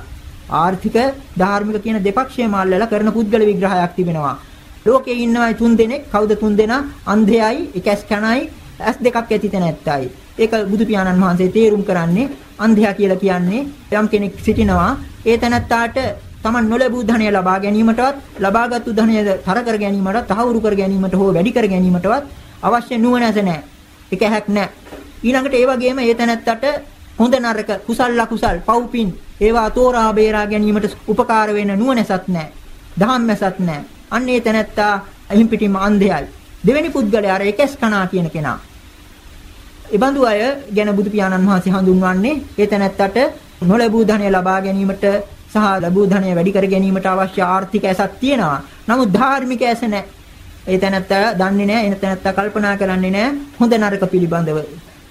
ආර්ථික ධාර්මික කියන දෙපක්ෂයම අල්ලලා කරන පුද්ගල විග්‍රහයක් තිබෙනවා. ලෝකයේ ඉන්නවා තුන් දෙනෙක්. කවුද තුන් දෙනා? අන්ධයයි එකස් කණයි ඇස් දෙකක් ඇති තැනැත්තයි ඒක බුදු පියාණන් වහන්සේ තේරුම් කරන්නේ අන්ධයා කියලා කියන්නේ යම් කෙනෙක් සිටිනවා ඒ තැනැත්තාට Taman නොලැබූ ධනය ලබා ගැනීමටවත් ලබාගත්තු ධනය තර කර ගැනීමටවත් තහවුරු කර ගැනීමට හෝ වැඩි කර ගැනීමටවත් අවශ්‍ය නුවණැස නැහැ. ඒක හැක් නැහැ. ඊළඟට ඒ වගේම ඒ තැනැත්තට හොඳ නරක කුසල් අකුසල් පව්පින් ඒවා තෝරා බේරා ගැනීමට උපකාර වෙන නුවණැසත් නැහැ. ධම්මැසත් නැහැ. අන්න ඒ තැනැත්තා අහිම් පිටින්ම අන්ධයයි. දෙවෙනි පුද්ගලයා අර එකස් කනා කියන කෙනා. එබඳු අය ගැන බුදු පියාණන් වහන්සේ හඳුන්වන්නේ ඒ තැනැත්තට නොලැබූ ධනය ලබා ගැනීමට සහ ලැබූ ධනය වැඩි කර ගැනීමට අවශ්‍ය ආර්ථික ඇසක් තියෙනවා. නමුත් ධාර්මික ඇස නැහැ. ඒ තැනැත්තා දන්නේ නැහැ. එන තැනැත්තා කල්පනා කරන්නේ නැහැ හොඳ නරක පිළිබඳව.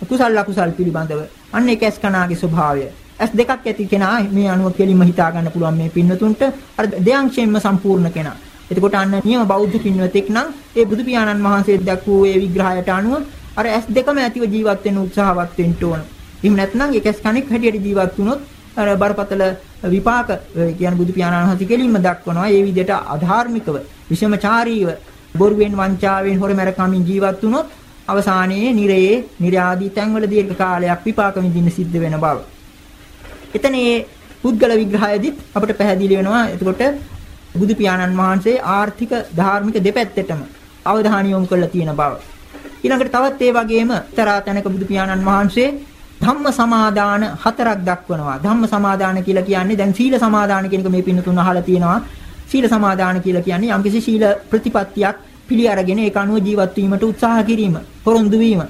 කුසල අකුසල් පිළිබඳව. අන්න ඒක ඇස්කනාගේ ස්වභාවය. ඇස් දෙකක් ඇති කෙනා මේ අනුව කෙලින්ම හිතා ගන්න පුළුවන් මේ පින්නතුන්ට අර දෙයංශයෙන්ම සම්පූර්ණ කෙනා. එතකොට අන්න නියම බෞද්ධ පින්වතෙක් නම් ඒ බුදු පියාණන් වහන්සේ දක්වූ ඒ විග්‍රහයට අනුව අර ඇස් දෙකම ඇතිව ජීවත් වෙන්න උත්සාහවත් වෙන්න ඕන. එහෙම නැත්නම් එක ඇස් කණෙක් හැටියට ජීවත් වුණොත් අර බරපතල විපාක කියන බුදු පියාණන් වහන්සේ කෙලින්ම දක්වනවා. ඒ විදිහට අධාර්මිකව, විෂමචාරීව, බොරුවෙන් වංචාවෙන් හොරමැරකමින් ජීවත් වුණොත් අවසානයේ නිරයේ, නිර්යාදී තැන්වල දීර්ඝ කාලයක් විපාක විඳින්න සිද්ධ වෙන බව. එතන මේ පුද්ගල විග්‍රහයේදීත් අපිට පැහැදිලි වෙනවා. එතකොට බුදු පියාණන් වහන්සේ ආර්ථික ධාර්මික දෙපැත්තටම අවධානය යොමු කරලා තියෙන බව. ඊළඟට තවත් ඒ වගේම තරා තැනක බුදු පියාණන් වහන්සේ ධම්ම සමාදාන හතරක් දක්වනවා. ධම්ම සමාදාන කියලා කියන්නේ දැන් සීල සමාදාන කියන එක මේ පින්නතුන් අහලා තියෙනවා. සීල සමාදාන කියලා කියන්නේ යම්කිසි සීල ප්‍රතිපත්තියක් පිළි අරගෙන ඒක අනුව ජීවත් වීමට උත්සාහ කිරීම, පොරොන්දු වීම,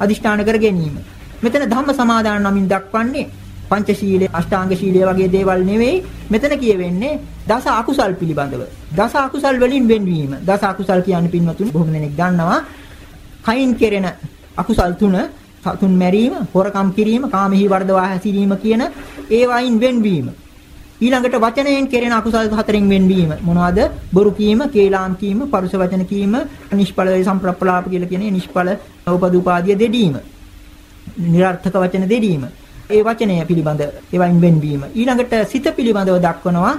අදිෂ්ඨාන කර ගැනීම. මෙතන ධම්ම සමාදාන නමින් දක්වන්නේ පංචශීලයේ අෂ්ටාංග ශීලයේ වගේ දේවල් නෙවෙයි මෙතන කියවෙන්නේ දස අකුසල් පිළිබඳව. දස අකුසල් වලින් වෙන්වීම. දස අකුසල් කියන්නේ පින්වතුනි බොහොම දෙනෙක් දන්නවා. කයින් කෙරෙන අකුසල් තුන සතුන් මැරීම, හොරකම් කිරීම, කාමෙහි වර්ධවා හැසිරීම කියන ඒවායින් වෙන්වීම. ඊළඟට වචනයෙන් කෙරෙන අකුසල් හතරෙන් වෙන්වීම. මොනවද? බොරු කීම, කේලාම් කීම, පරුෂ වචන කීම, නිෂ්ඵල සම්ප්‍රප්පලාප කියලා කියන නිෂ්ඵල උපදූපාදිය දෙඩීම. નિરර්ථක වචන දෙඩීම. ඒ වචනය පිළිබඳ ඒවයින් වෙන්වීම. ඊළඟට සිත පිළිබඳව දක්වනවා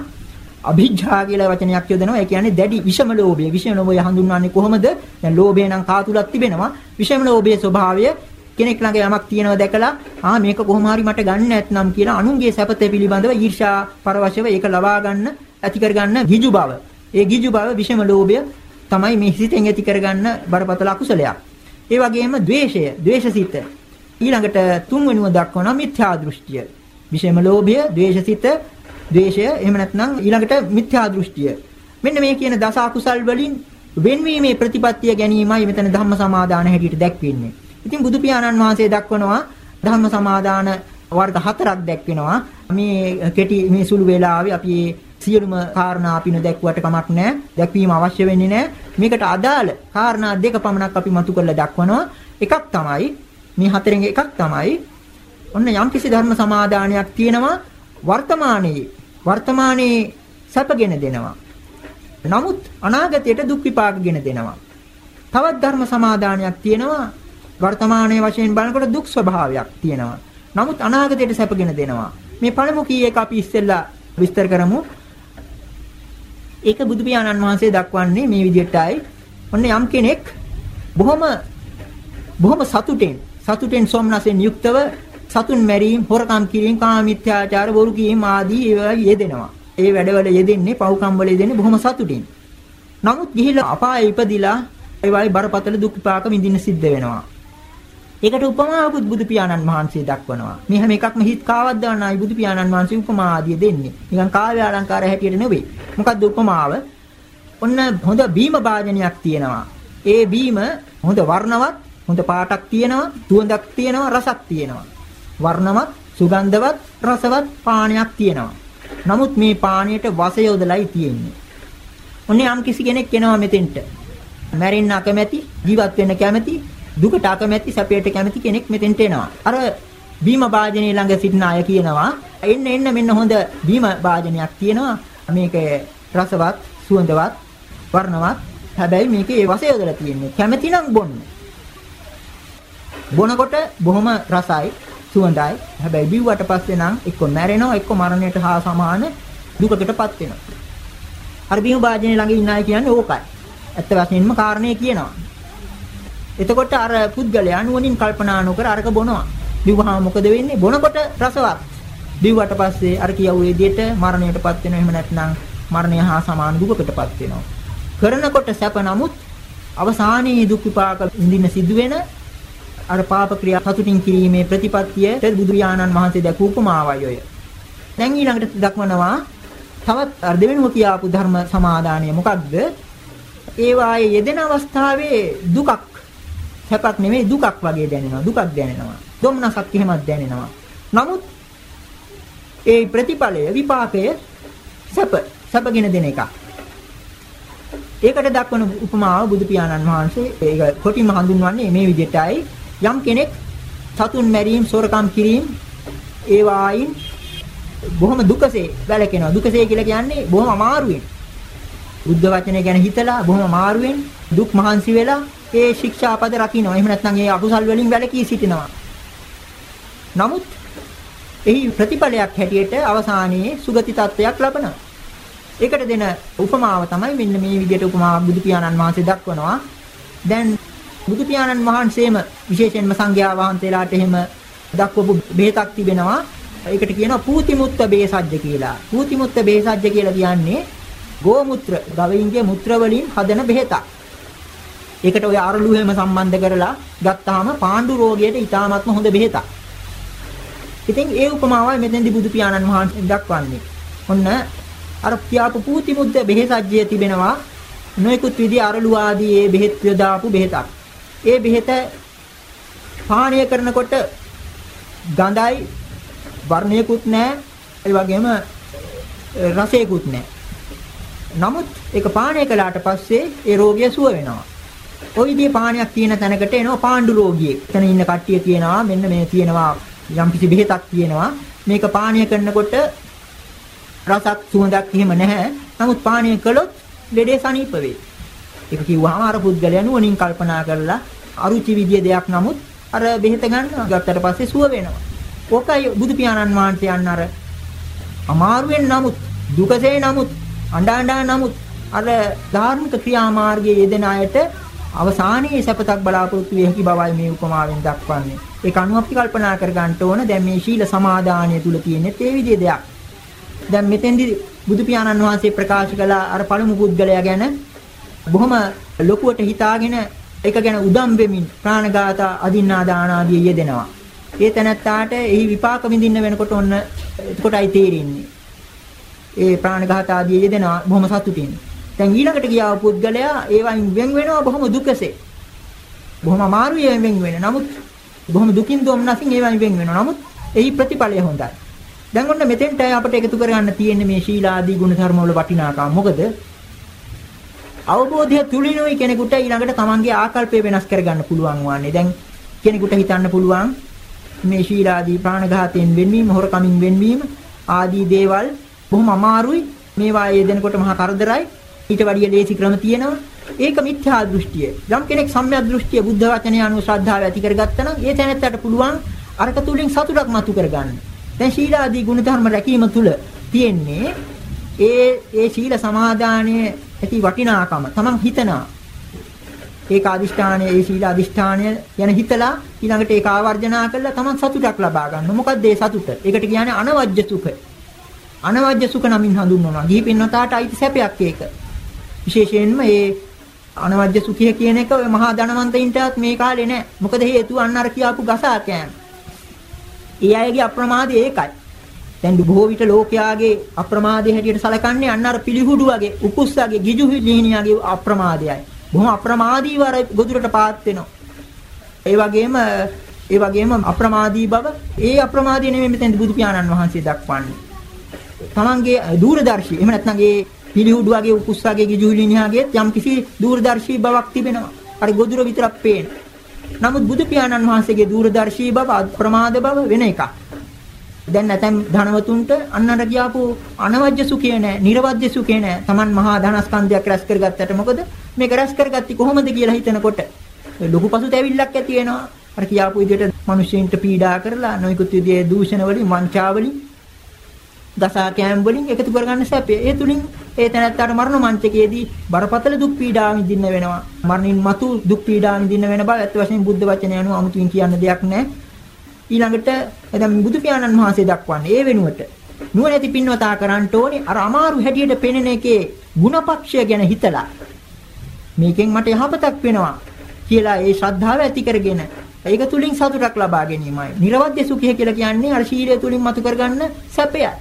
අභිජ්ජා කියලා වචනයක් යොදනවා. ඒ කියන්නේ දැඩි විෂම ලෝභය. විෂම ලෝභය හඳුන්වන්නේ කොහොමද? දැන් ලෝභය නම් කාතුලක් තිබෙනවා. විෂම ලෝභයේ ස්වභාවය කෙනෙක් ළඟ යමක් තියෙනවා දැකලා ආ මේක කොහොම හරි මට ගන්න නැත්නම් කියලා අනුන්ගේ සැපත පිළිබඳව ඊර්ෂා පරවශව ඒක ලබා ගන්න ඇති කර ගන්න ගිජු බව. ඒ ගිජු බව විෂම ලෝභය තමයි මේ හිතෙන් ඇති කරගන්න බරපතල අකුසලයක්. ඒ වගේම ද්වේෂය, ද්වේෂසිත. ඊළඟට තුන්වෙනිව දක්වන මිත්‍යා දෘෂ්ටිය. විෂම ලෝභය, ද්වේෂසිත, ද්වේෂය එහෙම නැත්නම් ඊළඟට මිත්‍යා දෘෂ්ටිය. මෙන්න මේ කියන දස අකුසල් වලින් වෙන්වීමේ ප්‍රතිපත්තිය ගැනීමයි මෙතන ධම්ම සමාදාන හැටියට දැක්වෙන්නේ. ඉතින් බුදු පියාණන් වහන්සේ දක්වනවා ධම්ම සමාදාන වර්ග හතරක් දැක්වෙනවා. මේ කෙටි මේ සුළු වේලාවේ අපි සියලුම කාරණා අපි නොදැක්ුවට කමක් නැහැ. දැක්වීම අවශ්‍ය වෙන්නේ නැහැ. මේකට අදාළ කාරණා දෙක පමණක් අපි මතු කරලා දක්වනවා. එකක් තමයි මේ හතරෙන් එකක් තමයි ඔන්න යම්කිසි ධර්ම සමාදානයක් තියෙනවා වර්තමානයේ වර්තමානයේ සැපගෙන දෙනවා. නමුත් අනාගතයට දුක් විපාකගෙන දෙනවා. තවත් ධර්ම සමාදානයක් තියෙනවා වර්තමානයේ වශයෙන් බලනකොට දුක් ස්වභාවයක් තියෙනවා. නමුත් අනාගතයට සැපගෙන දෙනවා. මේ පළමු කී එක අපි ඉස්සෙල්ලා විස්තර කරමු. ඒක බුදු පියාණන් වහන්සේ දක්වන්නේ මේ විදිහටයි. ඔන්න යම් කෙනෙක් බොහොම බොහොම සතුටෙන් සතුටෙන් සොම්නසෙන් යුක්තව සතුන් මැරීම, හොරකම් කිරීම, කාමීත්‍යාචාර, බොරු කීම ආදී ඒවා යෙදෙනවා. ඒ වැඩවල යෙදෙන්නේ පව්කම් වල යෙදෙන්නේ බොහොම සතුටින්. නමුත් ගිහිලා අපායේ ඉපදිලා ඒ වගේ බරපතල දුක් විපාක විඳින්න සිද්ධ වෙනවා. ඒකට උපමාවකුත් බුදු පියාණන් වහන්සේ දක්වනවා. මේ හැම එකක්ම හිත් කාවක් දානයි බුදු පියාණන් වහන්සේ උපමා ආදිය දෙන්නේ. නිකන් කාව්‍ය අලංකාරය හැටියට නෙවෙයි. මොකද්ද උපමාව? ඔන්න හොඳ බීම භාජනයක් තියෙනවා. ඒ බීම හොඳ වර්ණවත්, හොඳ පාටක් තියෙනවා, සුවඳක් තියෙනවා, රසක් තියෙනවා. වර්ණවත්, සුගන්ධවත්, රසවත් පානයක් තියෙනවා. නමුත් මේ පානයට වස යොදලයි තියෙන්නේ. ඔන්නේ යම් කිසි කෙනෙක් එනවා මෙතෙන්ට. මැරෙන්න අකමැති, ජීවත් වෙන්න කැමැති, දුකට අකමැති, සැපයට කැමැති කෙනෙක් මෙතෙන්ට එනවා. අර බීම වාජනේ ළඟ සිටින අය කියනවා එන්න එන්න මෙන්න හොඳ බීම වාජනයක් තියෙනවා. මේක රසවත්, සුවඳවත්, වර්ණවත්. හැබැයි මේකේ වශය යොදලා තියෙන්නේ. කැමැති නම් බොන්න. බොනකොට බොහොම රසයි, සුවඳයි. හැබැයි බිව්වට පස්සේ නම් එක්ක මැරෙනවා, එක්ක මරණයට හා සමාන දුකකටපත් වෙනවා. අර බිම වාජනේ ළඟ ඉන්න අය කියන්නේ ඕකයි. ඇත්ත වශයෙන්ම කාරණේ කියනවා. එතකොට අර පුද්ගලයා නුවණින් කල්පනා නොකර අරක බොනවා. බිව්වහම මොකද වෙන්නේ? බොනකොට රසවත්. බිව්වට පස්සේ අර කියවු විදිහට මරණයටපත් වෙනවා. එහෙම නැත්නම් මරණය හා සමාන දුකකටපත් වෙනවා. කරනකොට සැප නමුත් අවසානයේ දුක් විපාක විඳින්න සිදු වෙන අර පාප ක්‍රියා සතුටින් කිරීමේ ප්‍රතිපත්තියට බුදු පියාණන් වහන්සේ දැකූ උපමාවයි ඔය. දැන් ඊළඟට දක්වනවා තවත් අර දෙවෙනුව කියාපු ධර්ම සමාදානය මොකක්ද? ඒ වායේ යෙදෙන අවස්ථාවේ දුකක් සැපක් නෙමෙයි දුකක් වගේ දැනෙනවා. දුකක් දැනෙනවා. දුම්නසක් එහෙමත් දැනෙනවා. නමුත් ඒ ප්‍රතිඵලය විපාකය සැප සැපගෙන දෙන එකක්. ඒකට දක්වන උපමාව බුදු පියාණන් වහන්සේ ඒක කොටිම හඳුන්වන්නේ මේ විදිහටයි යම් කෙනෙක් සතුන් මැරීම සොරකම් කිරීම ඒ වායින් බොහොම දුකසේ වැළකෙනවා දුකසේ කියලා කියන්නේ බොහොම අමාරුවෙන් බුද්ධ වචනය ගැන හිතලා බොහොම අමාරුවෙන් දුක් මහන්සි වෙලා ඒ ශික්ෂාපද රකින්නවා. එහෙම නැත්නම් ඒ අකුසල් වලින් වැළකී සිටිනවා. නමුත් එහි ප්‍රතිඵලයක් හැටියට අවසානයේ සුගති තත්වයක් ලබනවා. ඒකට දෙන උපමාව තමයි මෙන්න මේ විදිහට උපමාවක් බුදු පියාණන් වහන්සේ දක්වනවා. දැන් බුදු පියාණන් වහන්සේම විශේෂයෙන්ම සංඝයා වහන්සේලාට එහෙම දක්වපු බෙහෙතක් තිබෙනවා. ඒකට කියනවා පූතිමුත්ත බේසජ්ජ කියලා. පූතිමුත්ත බේසජ්ජ කියලා කියන්නේ ගෝමුත්‍ර ගවයින්ගේ මුත්‍ර වලින් හදන බෙහෙතක්. ඒකට ඔය අරලු හැම සම්බන්ධ කරලා ගත්තාම පාණ්ඩු රෝගයට ඊටාත්ම හොඳ බෙහෙතක්. ඉතින් ඒ උපමාවයි මෙතෙන්දි බුදු පියාණන් වහන්සේ දක්වන්නේ. ඔන්න අර කියාපු පූති මුද්ද බෙහෙසජ්ජය තිබෙනවා. නොයෙකුත් විදි අරලු ආදී ඒ බෙහෙත් යොදාපු බෙහෙතක්. ඒ බෙහෙත පානීය කරනකොට ගඳයි වර්ණයකුත් නැහැ. ඒ වගේම රසයකුත් නැහැ. නමුත් ඒක පානය කළාට පස්සේ ඒ රෝගය සුව වෙනවා. ওই විදිහේ පානයක් තියෙන තැනකට එනවා පාණ්ඩු රෝගියෙක්. එතන ඉන්න කට්ටිය කියනවා මෙන්න මේ තියෙනවා යම්කිසි බෙහෙතක් තියෙනවා. මේක පානීය කරනකොට රසක් සුවඳක් එහෙම නැහැ. නමුත් පානීය කළොත් ලෙඩේ සනීප වේ. ඒක කිව්වහම අර පුද්ගලයා නුවණින් කල්පනා කරලා අරුචි විදිය දෙයක් නමුත් අර බෙහෙත ගන්නවා. ගත්තට පස්සේ සුව වෙනවා. ඕකයි බුදු පියාණන් වහන්සේ යන්න අර අමාරුවෙන් නමුත් දුකසේ නමුත් අඬා අඬා නමුත් අර ධාර්මික ක්‍රියාමාර්ගයේ යෙදෙන අයට අවසානයේ සැපතක් බලාපොරොත්තු විය හැකි බවයි මේ උපමාවෙන් දක්වන්නේ. ඒක අනුව අපි කල්පනා කර ගන්න ඕන දැන් මේ ශීල සමාදානය තුල තියෙන්නේ ඒ විදිහේ දෙයක්. දැන් මෙතෙන්දි බුදු පියාණන් වහන්සේ ප්‍රකාශ කළ අර පළමු පුද්ගලයා ගැන බොහොම ලොකුවට හිතාගෙන ඒක ගැන උදම් වෙමින් ප්‍රාණඝාත අදින්නා දාන ආදී යෙදෙනවා. ඒ තැනත්තාට එහි විපාක විඳින්න වෙනකොට ඔන්න එතකොටයි තේරෙන්නේ. ඒ ප්‍රාණඝාත ආදී යෙදෙනවා බොහොම සතුටින්. දැන් ඊළඟට ගියා පුද්ගලයා ඒවයින් වෙන් වෙනවා බොහොම දුකසේ. බොහොම අමාරුයි වෙන් වෙන. නමුත් බොහොම දුකින් දුම්නසින් ඒවයින් වෙන් වෙනවා. නමුත් එහි ප්‍රතිඵලය හොඳයි. දැන් ඔන්න මෙතෙන්ට අපිට එකතු කරගන්න තියෙන්නේ මේ ශීලාදී ගුණ ධර්ම වල වටිනාකම. මොකද අවබෝධය තුලිනුයි කෙනෙකුට ඊළඟට තමන්ගේ ආකල්පය වෙනස් කරගන්න පුළුවන් වන්නේ. දැන් කෙනෙකුට හිතන්න පුළුවන් මේ ශීලාදී ප්‍රාණඝාතයෙන් වෙන්වීම, හොරකමින් වෙන්වීම ආදී දේවල් බොහොම අමාරුයි. මේවා යෙදෙනකොට මහා කරදරයි. ඊට වැඩිය ලේසි ක්‍රම තියෙනවා. ඒක මිත්‍යා දෘෂ්ටිය. යම් කෙනෙක් සම්‍යක් දෘෂ්ටිය බුද්ධ වචනය අනුව ශ්‍රද්ධාව ඇති කරගත්තා නම් ඒ තැනත්තට පුළුවන් අරක තුලින් සතුටක් මතු කරගන්න. දැන් ශීලාදී ගුණධර්ම රැකීම තුල තියෙන්නේ ඒ ඒ ශීල සමාදානයේ ඇති වටිනාකම තමන් හිතනවා. ඒක අදිෂ්ඨානය ඒ ශීල අදිෂ්ඨානය යන හිතලා ඊළඟට ඒක ආවර්ජනා කරලා තමන් සතුටක් ලබා ගන්න. මොකක්ද ඒ සතුට? ඒකට කියන්නේ අනවජ්‍ය සුඛ. අනවජ්‍ය සුඛ නමින් හඳුන්වනවා. ගිහි පින්නතාට අයිති සැපයක් ඒක. විශේෂයෙන්ම මේ අනවජ්‍ය සුඛය කියන එක ඔය මහා ධනවන්තයින්ටත් මේ කාලේ නෑ. මොකද හේතුව අන්න අර කියාපු ගසා කෑම. ඒ අයගේ අප්‍රමාදය ඒකයි. දැන් බොහෝ විට ලෝකයාගේ අප්‍රමාදයේ හැටියට සලකන්නේ අන්න අර පිළිහුඩු වගේ, උකුස්සගේ, ගිජු ලිහිණියාගේ අප්‍රමාදයයි. බොහොම අප්‍රමාදීව අර ගොදුරට පාත් වෙනවා. ඒ වගේම ඒ වගේම අප්‍රමාදී බව ඒ අප්‍රමාදී නෙමෙයි මෙතෙන් බුදු පියාණන් වහන්සේ දක්වන්නේ. තමන්ගේ දූරදර්ශී එහෙම නැත්නම් ඒ පිළිහුඩු වගේ උකුස්සගේ ගිජුලිනියාගේ යම් කිසි දූරදර්ශී බවක් තිබෙනවා. අර ගොදුර විතරක් පේන. නමුත් බුදු පියාණන් වහන්සේගේ දූරදර්ශී බව අප්‍රමාද බව වෙන එකක්. දැන් නැතම් ධනවතුන්ට අන්නර ගියාපු අනවජ්‍ය සුඛය නැහැ, නිර්වද්‍ය සුඛය නැහැ. Taman මහා ධනස්කන්ධයක් රැස් කරගත්තට මොකද? මේක රැස් කරගatti කොහොමද කියලා හිතනකොට ලොකු පසුතැවිල්ලක් ඇති වෙනවා. අර කියාපු විදිහට මිනිස්සුන්ට පීඩා කරලා නොයෙකුත් විදිහේ දූෂණ වලින්, වංචා වලින්, දසා කෑම් වලින් එකතු කරගන්න සැපේ. ඒ තුලින් ඒ තැනත්තාට මරණ මංචකයේදී බරපතල දුක් පීඩා විඳින්න වෙනවා. මරණින් මතු දුක් පීඩා විඳින්න වෙන බව ඇත්ත වශයෙන්ම බුද්ධ වචනය අනුව අමුතුවෙන් කියන්න දෙයක් නැහැ. ඊළඟට දැන් බුදු පියාණන් වහන්සේ දක්වන්නේ ඒ වෙනුවට නුවණැති පින්වතා කරන්න ඕනේ අර අමාරු හැටියට පෙනෙන එකේ ಗುಣපක්ෂය ගැන හිතලා මේකෙන් මට යහපතක් වෙනවා කියලා ඒ ශ්‍රද්ධාව ඇති කරගෙන ඒක තුලින් සතුටක් ලබා ගැනීමයි. නිර්වද්‍ය සුඛය කියලා කියන්නේ අර ශීලය තුලින් මතු කරගන්න සැපයයි.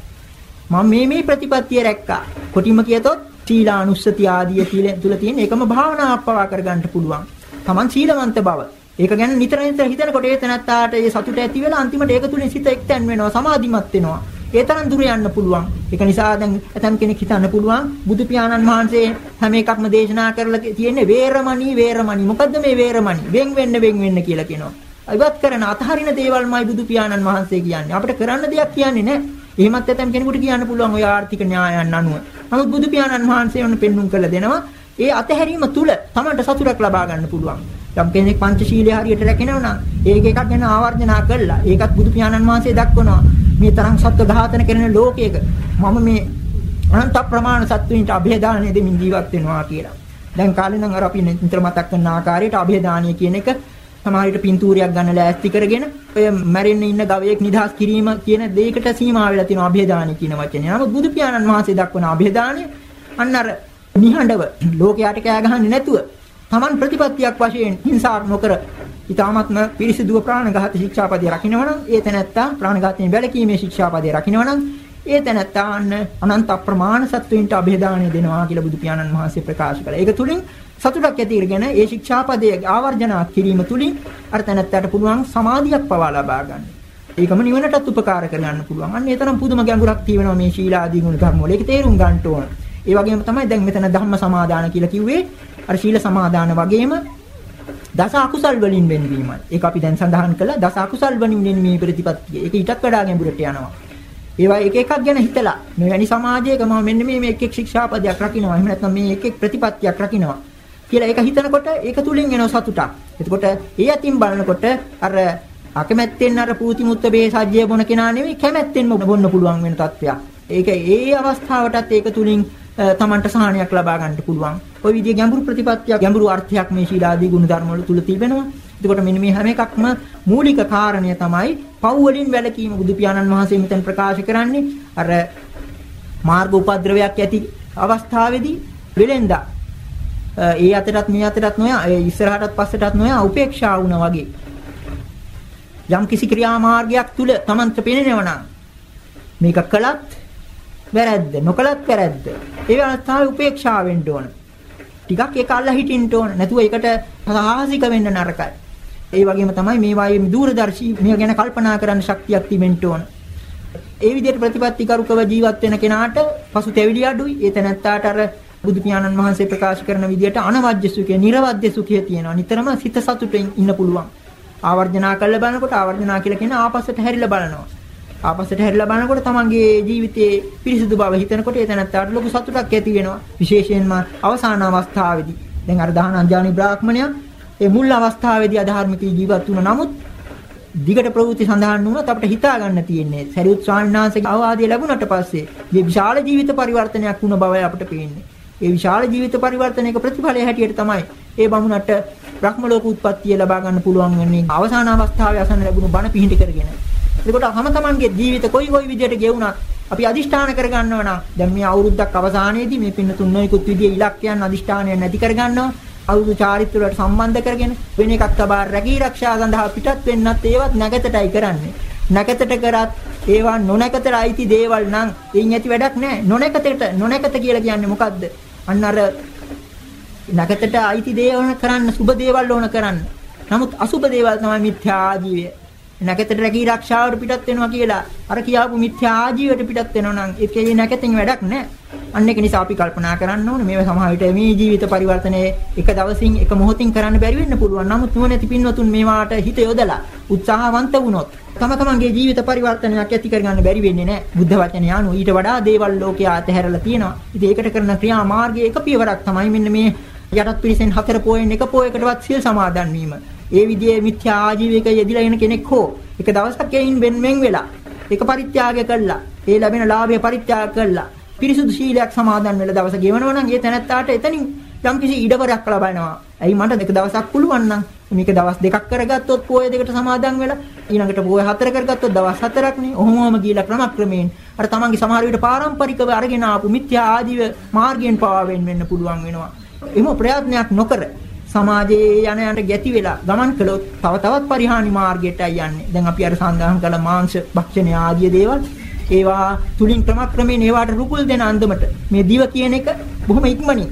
මම මේ මේ ප්‍රතිපත්තිය රැක්කා. කොටිම කියතොත් සීලානුස්සති ආදිය තුල තියෙන එකම භාවනාවක් පවා කරගන්න පුළුවන්. Taman සීලවන්ත බව. ඒක ගැන නිතර නිතර හිතනකොට ඒ තැනත්තාට ඒ සතුට ඇති වෙලා අන්තිමට ඒක තුලින් සිත එක්තැන් වෙනවා සමාධිමත් වෙනවා. ඒ තරම් දුර යන්න පුළුවන්. ඒක නිසා දැන් ඇතම් කෙනෙක් හිතන්න පුළුවන් බුදු පියාණන් වහන්සේ හැම එකක්ම දේශනා කරලා තියෙන්නේ වේරමණී වේරමණී. මොකද්ද මේ වේරමණී? වෙන් වෙන්න වෙන් වෙන්න කියලා කියනවා. ඉවත් කරන අතහරින දේවල්මයි බුදු පියාණන් වහන්සේ කියන්නේ. අපිට කරන්න දෙයක් කියන්නේ නැහැ. එහෙමත් ඇතම් කෙනෙකුට කියන්න පුළුවන් ඔය ආර්ථික න්‍යායයන් අනුව. නමුත් බුදු පියාණන් වහන්සේ වුණ පෙන්눔 කළ දෙනවා. ඒ අතහැරීම තුල තමන්ට සතුටක් ලබා ගන්න පුළුවන්. යම් කෙනෙක් පංචශීලයේ හරියට රැකෙනවා නම් ඒක එකක් ගැන ආවර්ජනා කළා. ඒකත් බුදු පියාණන් වහන්සේ දක්වනවා. මේ තරම් සත්ව ඝාතන කරන ලෝකයක මම මේ අනන්ත ප්‍රමාණ සත්වයින්ට અભේදානය දෙමින් ජීවත් වෙනවා කියලා. දැන් කාලේ නම් අර අපි නිතර මතක් කරන ආකාරයට અભේදානය කියන එක සමහරවිට පින්තූරයක් ගන්න ලෑස්ති කරගෙන ඔය මැරෙන්න ඉන්න ගවයෙක් නිදහස් කිරීම කියන දෙයකට සීමා වෙලා තියෙනවා અભේදානය කියන වචනේ. නමුත් බුදු පියාණන් වහන්සේ දක්වන અભේදානය අන්න අර නිහඬව ලෝකයට කෑ ගහන්නේ නැතුව Taman ප්‍රතිපත්තියක් වශයෙන් හිංසා නොකර ඊ타ත්ම පිරිසිදුව ප්‍රාණඝාත ශික්ෂාපදේ රකින්නවනම් ඒ තැනැත්තා ප්‍රාණඝාතයෙන් වැළකීමේ ශික්ෂාපදේ රකින්නවනම් ඒ තැනැත්තා අනන්ත අප්‍රමාණ සත්වයින්ට અભේදානය දෙනවා කියලා බුදු පියාණන් වහන්සේ ප්‍රකාශ කළා. ඒක තුලින් සතුටක් ඇති කරගෙන ඒ ශික්ෂාපදයේ ආවර්ජනා කිරීම තුලින් අර තැනැත්තාට පුළුවන් සමාධියක් පවා ලබා ගන්න. ඒකම නිවනටත් උපකාර කරගන්න පුළුවන්. අන්න ඒ තරම් පුදුම ගැඹුරක් තියෙනවා මේ ශීලාදී ගුණ ධර්ම වල. ඒක තේරුම් ගන්න ඕන. ඒ වගේම තමයි දැන් මෙතන ධම්ම සමාදාන කියලා කිව්වේ අර ශීල සමාදාන වගේම දස අකුසල් වලින් වෙන්වීමයි. ඒක අපි දැන් සඳහන් කළා දස අකුසල් වලින් වෙන්වීමේ ප්‍රතිපත්තිය. ඒක ඊටත් වඩා ගැඹුරට යනවා. ඒවා එක එකක් ගැන හිතලා මෙවැනි සමාජයක මම මෙන්න මේ මේ එක් එක් ශික්ෂාපදයක් රකින්නවා. එහෙම නැත්නම් මේ එක් එක් ප්‍රතිපත්තියක් රකින්නවා. කියලා ඒක හිතනකොට ඒක තුලින් එන සතුටක්. එතකොට ඒ අතින් බලනකොට අර අකමැත්තෙන් අර පූති මුත්ත බේසජ්‍ය බොන කෙනා නෙවෙයි කැමැත්තෙන් බොන්න පුළුවන් වෙන තත්ත්වයක්. ඒක ඒ අවස්ථාවටත් ඒක තුලින් තමන්ට සහනයක් ලබා ගන්නට පුළුවන්. ওই විදිහේ ගැඹුරු ප්‍රතිපත්තියක් ගැඹුරු අර්ථයක් මේ ශීලාදී ගුණ ධර්ම වල තුල තිබෙනවා. එතකොට මෙන්න මේ හැම එකක්ම මූලික කාරණය තමයි පව් වලින් වැළකීම. බුදු පියාණන් වහන්සේ මෙතන ප්‍රකාශ කරන්නේ අර මාර්ග උපද්‍රවයක් ඇති අවස්ථාවේදී වෙලෙන්දා ඒ අතරත් මේ අතරත් නොයා ඒ ඉස්සරහටත් පස්සටත් නොයා උපේක්ෂා වුණා වගේ. යම් කිසි ක්‍රියාමාර්ගයක් තුල Tamanට පේනවනම් මේක කළත් වැරද්ද නොකළත් වැරද්ද. ඒ අවස්ථාවේ උපේක්ෂා වෙන්න ඕන. ටිකක් ඒක අල්ලා හිටින්න ඕන නැතුව ඒකට සාහසික වෙන්න නරකයි ඒ වගේම තමයි මේ වායේ දූරදර්ශී මේ ගැන කල්පනා කරන්න ශක්තියක් තිබෙන්න ඕන ඒ විදිහට ප්‍රතිපත්ති කරුකව ජීවත් වෙන කෙනාට පසුතැවිලි අඩුයි ඒ තැනත්තාට අර බුදු පියාණන් වහන්සේ ප්‍රකාශ කරන විදිහට අනවජ්‍ය සුඛය, නිර්වද්‍ය සුඛය තියෙනවා. නිතරම සිත සතුටෙන් ඉන්න පුළුවන්. ආවර්ජනා කළ බලනකොට ආවර්ජනා කියලා කියන ආපස්සට හැරිලා බලනවා. ආපස්සට හැරිලා බලනකොට තමන්ගේ ජීවිතයේ පිරිසිදු බව හිතනකොට ඒ තැනත්තාට ලොකු සතුටක් ඇති වෙනවා. විශේෂයෙන්ම අවසාන අවස්ථාවේදී. දැන් අර දහනංජානි බ්‍රාහ්මණයා ඒ මුල් අවස්ථාවේදී අධාර්මික ජීවත් වුණා. නමුත් දිගට ප්‍රවෘත්ති සඳහන් වුණත් අපිට හිතා ගන්න තියෙන්නේ සරියුත් ස්වාමීන් වහන්සේගේ අවවාදය ලැබුණට පස්සේ මේ විශාල ජීවිත පරිවර්තනයක් වුණ බවයි අපිට පේන්නේ. ඒ විශාල ජීවිත පරිවර්තනයක ප්‍රතිඵලය හැටියට තමයි ඒ බමුණට බ්‍රහ්ම ලෝක උත්පත්තිය ලබා ගන්න පුළුවන් වෙන්නේ අවසාන අවස්ථාවේ අසන්න ලැබුණු බණ පිහිටි කරගෙන. එතකොට හැම තමන්ගේ ජීවිත කොයි කොයි විදියට ගෙවුණත් අපි අදිෂ්ඨාන කරගන්නවා නම් දැන් මේ අවුරුද්දක් අවසානයේදී මේ පින්න තුන්වෙනිකුත් විදිහේ ඉලක්කයන් අදිෂ්ඨානය නැති කරගන්නවා. අවුරුදු චාරිත්‍ර වලට සම්බන්ධ කරගෙන වෙන එකක් තබා රැකී ආරක්ෂා සඳහා පිටත් වෙන්නත් ඒවත් නැගතටයි කරන්නේ. නැකතට කරත් ඒවා නොනැකතට අයිති දේවල් නම් එයින් ඇති වැඩක් නැහැ. නොනැකතට නොනැකත කියලා කියන්නේ මොකද්ද? අන්න අර නැකතට අයිති දේවල් කරන්න, සුබ දේවල් ඕන කරන්න. නමුත් අසුබ දේවල් තමයි මිත්‍යා ආජීවය. නැකතට රැකී ආරක්ෂාවට පිටත් වෙනවා කියලා අර කියාපු මිත්‍යා ආජීවයට පිටත් වෙනවා නම් ඒකේ නැකතින් වැඩක් නැහැ. අන්න ඒක නිසා අපි කල්පනා කරන්න ඕනේ මේව සමහර විට මේ ජීවිත පරිවර්තනයේ එක දවසින් එක මොහොතින් කරන්න බැරි වෙන්න පුළුවන්. නමුත් නුවණැති පින්වතුන් මේවාට හිත යොදලා උත්සාහවන්ත වුණොත් තම තමන්ගේ ජීවිත පරිවර්තනයක් ඇති කරගන්න බැරි වෙන්නේ නැහැ. බුද්ධ වචනේ අනුව ඊට වඩා දේවල් ලෝකයේ අතහැරලා තියෙනවා. ඉතින් ඒකට කරන ක්‍රියා මාර්ගයේ එක පියවරක් තමයි මෙන්න මේ යටත් පිරිසෙන් හතර පොයෙන් එක පොයකටවත් සිල් සමාදන් වීම. ඒ විදිහේ මිත්‍යා ආජීවයක යෙදිලා ඉන කෙනෙක් හෝ එක දවසක් එයින් වෙන්වෙන් වෙලා ඒක පරිත්‍යාගය කළා. ඒ ලැබෙන ලාභය පරිත්‍යාග කළා. පිරිසුදු ශීලයක් සමාදන් වෙලා දවස ගෙවනවා නම් ඒ තැනත්තාට එතනින් යම්කිසි ඉඩකඩක් ලබනවා. ඇයි මට එක දවසක් පුළුවන් නම් මේක දවස් දෙකක් කරගත්තොත් පොය දෙකට සමාදන් වෙලා ඊළඟට පොය හතර කරගත්තොත් දවස් හතරක් නේ. ඔහොමම ගිහිලා ක්‍රමක්‍රමයෙන් අර තමන්ගේ සමහර විට පාරම්පරිකව අරගෙන ආපු මිත්‍යා ආදීව මාර්ගයෙන් පාවෙන් වෙන්න පුළුවන් වෙනවා. එහෙම ප්‍රයත්නයක් නොකර සමාජයේ යන යන ගැති වෙලා ගමන් කළොත් තව තවත් පරිහානි මාර්ගයටයි යන්නේ. දැන් අපි අර සඳහන් කළ මාංශ භක්ෂණය ආදී දේවල් ඒවා තුලින් ක්‍රමක්‍රමයෙන් ඒවාට රුකුල් දෙන අන්දමට මේ දිව කියන එක බොහොම ඉක්මනින්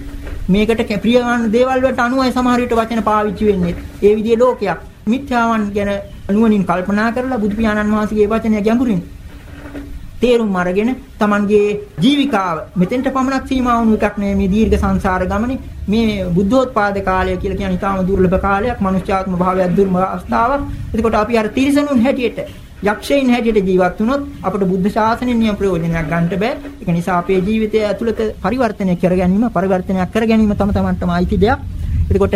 මේකට ප්‍රියවන දේවල් වලට අනුවයි සමහර විට වචන පාවිච්චි වෙන්නේ. ඒ විදිහේ ලෝකයක් මිත්‍යාවන් ගැන නුවණින් කල්පනා කරලා බුදු පියාණන් වහන්සේගේ වචනය ගැඹුරින් තේරුම් අරගෙන Tamanගේ ජීවිකාව මෙතෙන්ට පමණක් සීමා වුණු එකක් නෙමෙයි මේ දීර්ඝ සංසාර ගමනේ මේ බුද්ධෝත්පාද කාලය කියලා කියන ඉතාම දුර්ලභ කාලයක් මනුෂ්‍යාත්ම භාවයක් දුර්ම අවස්ථාවක්. එතකොට අපි අර තිරිසනුන් හැටියට යක්ෂයින් හැටියට ජීවත් වුණොත් අපට බුද්ධ ශාසනයෙන් නියම ප්‍රයෝජනයක් ගන්න බෑ. ඒක නිසා අපේ ජීවිතය ඇතුළත පරිවර්තනය කර ගැනීම, පරිවර්තනයක් කර ගැනීම තම තමන්ටම අයිති දෙයක්. එතකොට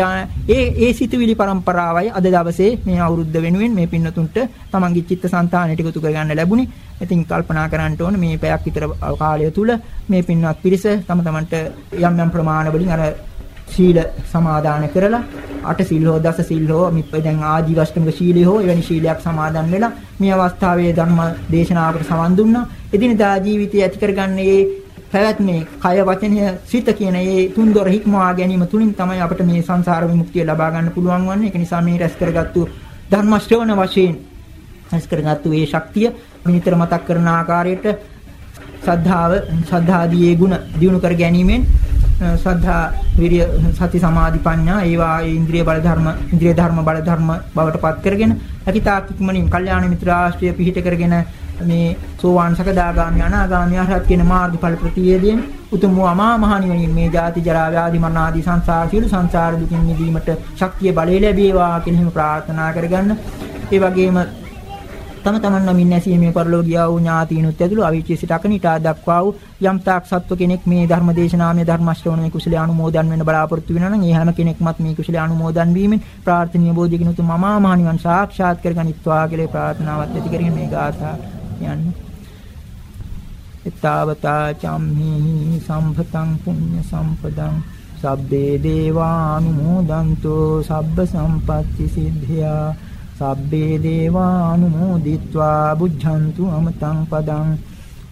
ඒ ඒ සිතුවිලි પરම්පරාවයි අද දවසේ මේ අවුරුද්ද වෙනුවෙන් මේ පින්නතුන්ට තමන්ගේ චිත්තසංතානයට එකතු කරගන්න ලැබුණේ. ඉතින් කල්පනා කරන්න ඕනේ මේ පැයක් විතර කාලය තුල මේ පින්වත් පිරිස තම තමන්ට යම් යම් ප්‍රමාණ වලින් අර ශීල සමාදාන කරලා අට සිල් හෝ දස සිල් හෝ මිප්ප දැන් ආදි වස්තුමක ශීලය හෝ එවැනි ශීලයක් සමාදන් වෙලා මේ අවස්ථාවේ ධර්ම දේශනාවකට සවන් දුන්නා. එදිනදා ජීවිතය ඇති කරගන්නේ පැවැත්මේ කය වචනය සිත කියන මේ තුන්දොර හික්මවා ගැනීම තුලින් තමයි අපිට මේ සංසාර විමුක්තිය ලබා ගන්න පුළුවන් වන්නේ. ඒක නිසා මේ රැස් කරගත්තු ධර්ම ශ්‍රවණ වශයෙන් රැස් කරගත්තු මේ ශක්තිය නිතර මතක් කරන ආකාරයට ශ්‍රද්ධාව ශ්‍රද්ධාදී ඒ ගුණ දිනු කර ගැනීමෙන් ශ්‍රද්ධා විරිය සති සමාධි ප්‍රඥා ඒවා ඉන්ද්‍රිය බල ධර්ම ඉන්ද්‍රිය ධර්ම බල ධර්ම බවට පත් කරගෙන අකිතාක් ඉක්මනින් කල්යාණ මිත්‍ර ආශ්‍රය පිහිට කරගෙන මේ සෝවාන් සකදාගාමි අනාගාමි අරහත් කියන මාර්ගඵල ප්‍රතිවේදයෙන් උතුම් වූ අමා මහ නිවනින් මේ ජාති ජරා ව්‍යාධි මරණ ආදී සංසාර සියලු සංසාර දුකින් මිදීමට ශක්තිය බලය ලැබේවා කියන හිම ප්‍රාර්ථනා කරගන්න. ඒ වගේම තම තමන් නමින් නැසීමේ පරලෝකියා වූ ඥාතීනුත් ඇතුළු අවීචී සිට අකනිටා දක්වා වූ යම් තාක් සත්ව කෙනෙක් මේ ධර්ම දේශනාමය ධර්ම ශ්‍රවණයේ කුසලයේ අනුමෝදන් වෙන්න බලාපොරොත්තු වෙනවා නම් ඒ හැම කෙනෙක්මත් මේ කුසලයේ අනුමෝදන් වීමෙන් ප්‍රාර්ථනීය බෝධියකින් උතුම් අමා මහ නිවන් සාක්ෂාත් කරගනිත්වා කියලා ප්‍රාර්ථනාවත් ඇති කරගෙන මේ ගාථා යන්නේ. ඊතාවතා චම්හි සම්පතං පුඤ්ඤ සම්පදං සබ්බේ දේවානුමෝදන්තෝ සබ්බ සම්පත්‍ති සිද්ධියා සබ්බේ දේවානුමෝදිත්වා බුද්ධන්තු අමතං පදං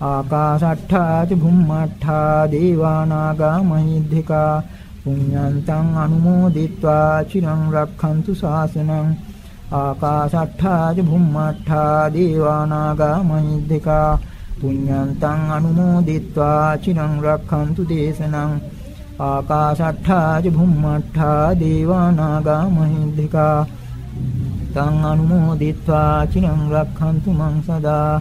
ආකාශට්ඨා ච භුම්මට්ඨා දේවානාගා මහිද්దికා පුඤ්ඤන්තං අනුමෝදිත්වා චිරං රක්ඛන්තු ශාසනං ආකාශට්ඨා චුම්මට්ඨා දේවානාගා මහිද්దికා පුඤ්ඤන්තං අනුමෝදිත්වා චිරං රක්ඛන්තු දේශනං ආකාශට්ඨා චුම්මට්ඨා දේවානාගා මහිද්దికා තං අනුමෝදිත්වා චිරං රක්ඛන්තු මං සදා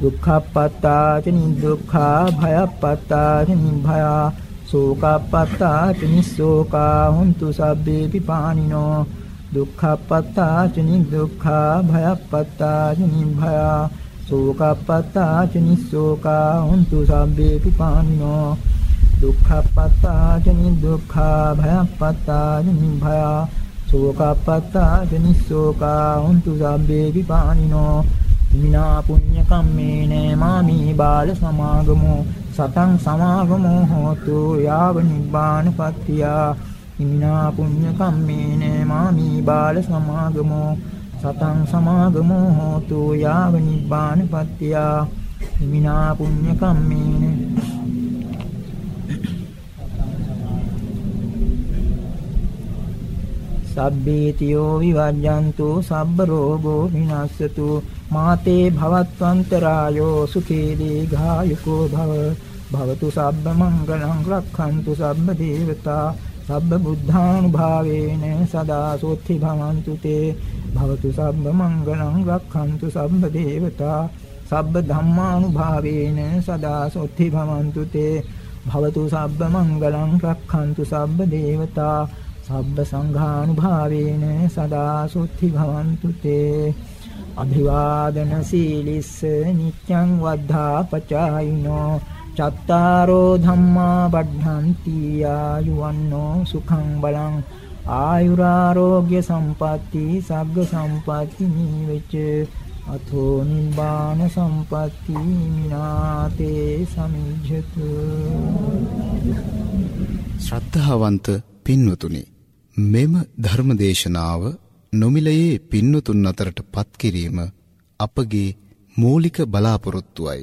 දුක්ඛප්පත්තා ච නිදුක්ඛා භයප්පත්තා ච නිභයා සෝකප්පත්තා ච නිසෝකා හුන්තු සබ්බේ පිපානිනෝ දුක්ඛප්පත්තා ච නිදුක්ඛා භයප්පත්තා ච නිභයා සෝකප්පත්තා ච නිස්සෝකා හුන්තු සබ්බේ පිපානිනෝ දුක්ඛප්පත්තා ච නිදුක්ඛා භයප්පත්තා ච නිභයා සෝකප්පත්තා ච නිස්සෝකා හුන්තු සබ්බේ පිපානිනෝ මිනා පුඤ්ඤ කම්මේන මාමි බාල සමාගමෝ සතං සමාගමෝ හෝතු යාව නිබ්බානපත්තියා හිමිනා පුඤ්ඤ කම්මේන මාමි බාල සමාගමෝ සතං සමාගමෝ හෝතු යාව නිබ්බානපත්තියා. හිමිනා පුඤ්ඤ කම්මේන සබ්බේතියෝ විවජ්ජන්තු සබ්බ රෝගෝ විනස්සතු මාතේ භවත්වන්තරායෝ සුඛේ දීඝායුකෝ භව. භවතු සබ්බ මංගලං රක්ඛන්තු සබ්බ දේවතා. සබ්බ බුද්ධානුභාවේන සදා සෝත්ති භවන්තු තේ. භවතු සබ්බ මංගලං රක්ඛන්තු සබ්බ දේවතා. සබ්බ ධම්මානුභාවේන සදා සෝත්ති භවන්තු තේ. භවතු සබ්බ මංගලං රක්ඛන්තු සබ්බ දේවතා. සබ්බ සංඝානුභාවේන සදා සුත්ති භවන්තු තේ. අභිවාදන සීලිස්ස නිච්ඡං වද්ධා පචායිනෝ. චත්තාරෝ ධම්මා වඩ්ධන්ති ආයුවන්නෝ සුඛං බලං ආයුරාෝග්‍ය සම්පatti සග්ග සම්පatti නීවෙච අතෝ නිබ්බාන සම්පatti මිනාතේ සමිජ්ජතු ශ්‍රද්ධාවන්ත පින්වතුනි මෙම ධර්මදේශනාව නොමිලයේ පින්නතුන් අතරට පත් කිරීම අපගේ මූලික බලාපොරොත්තුවයි.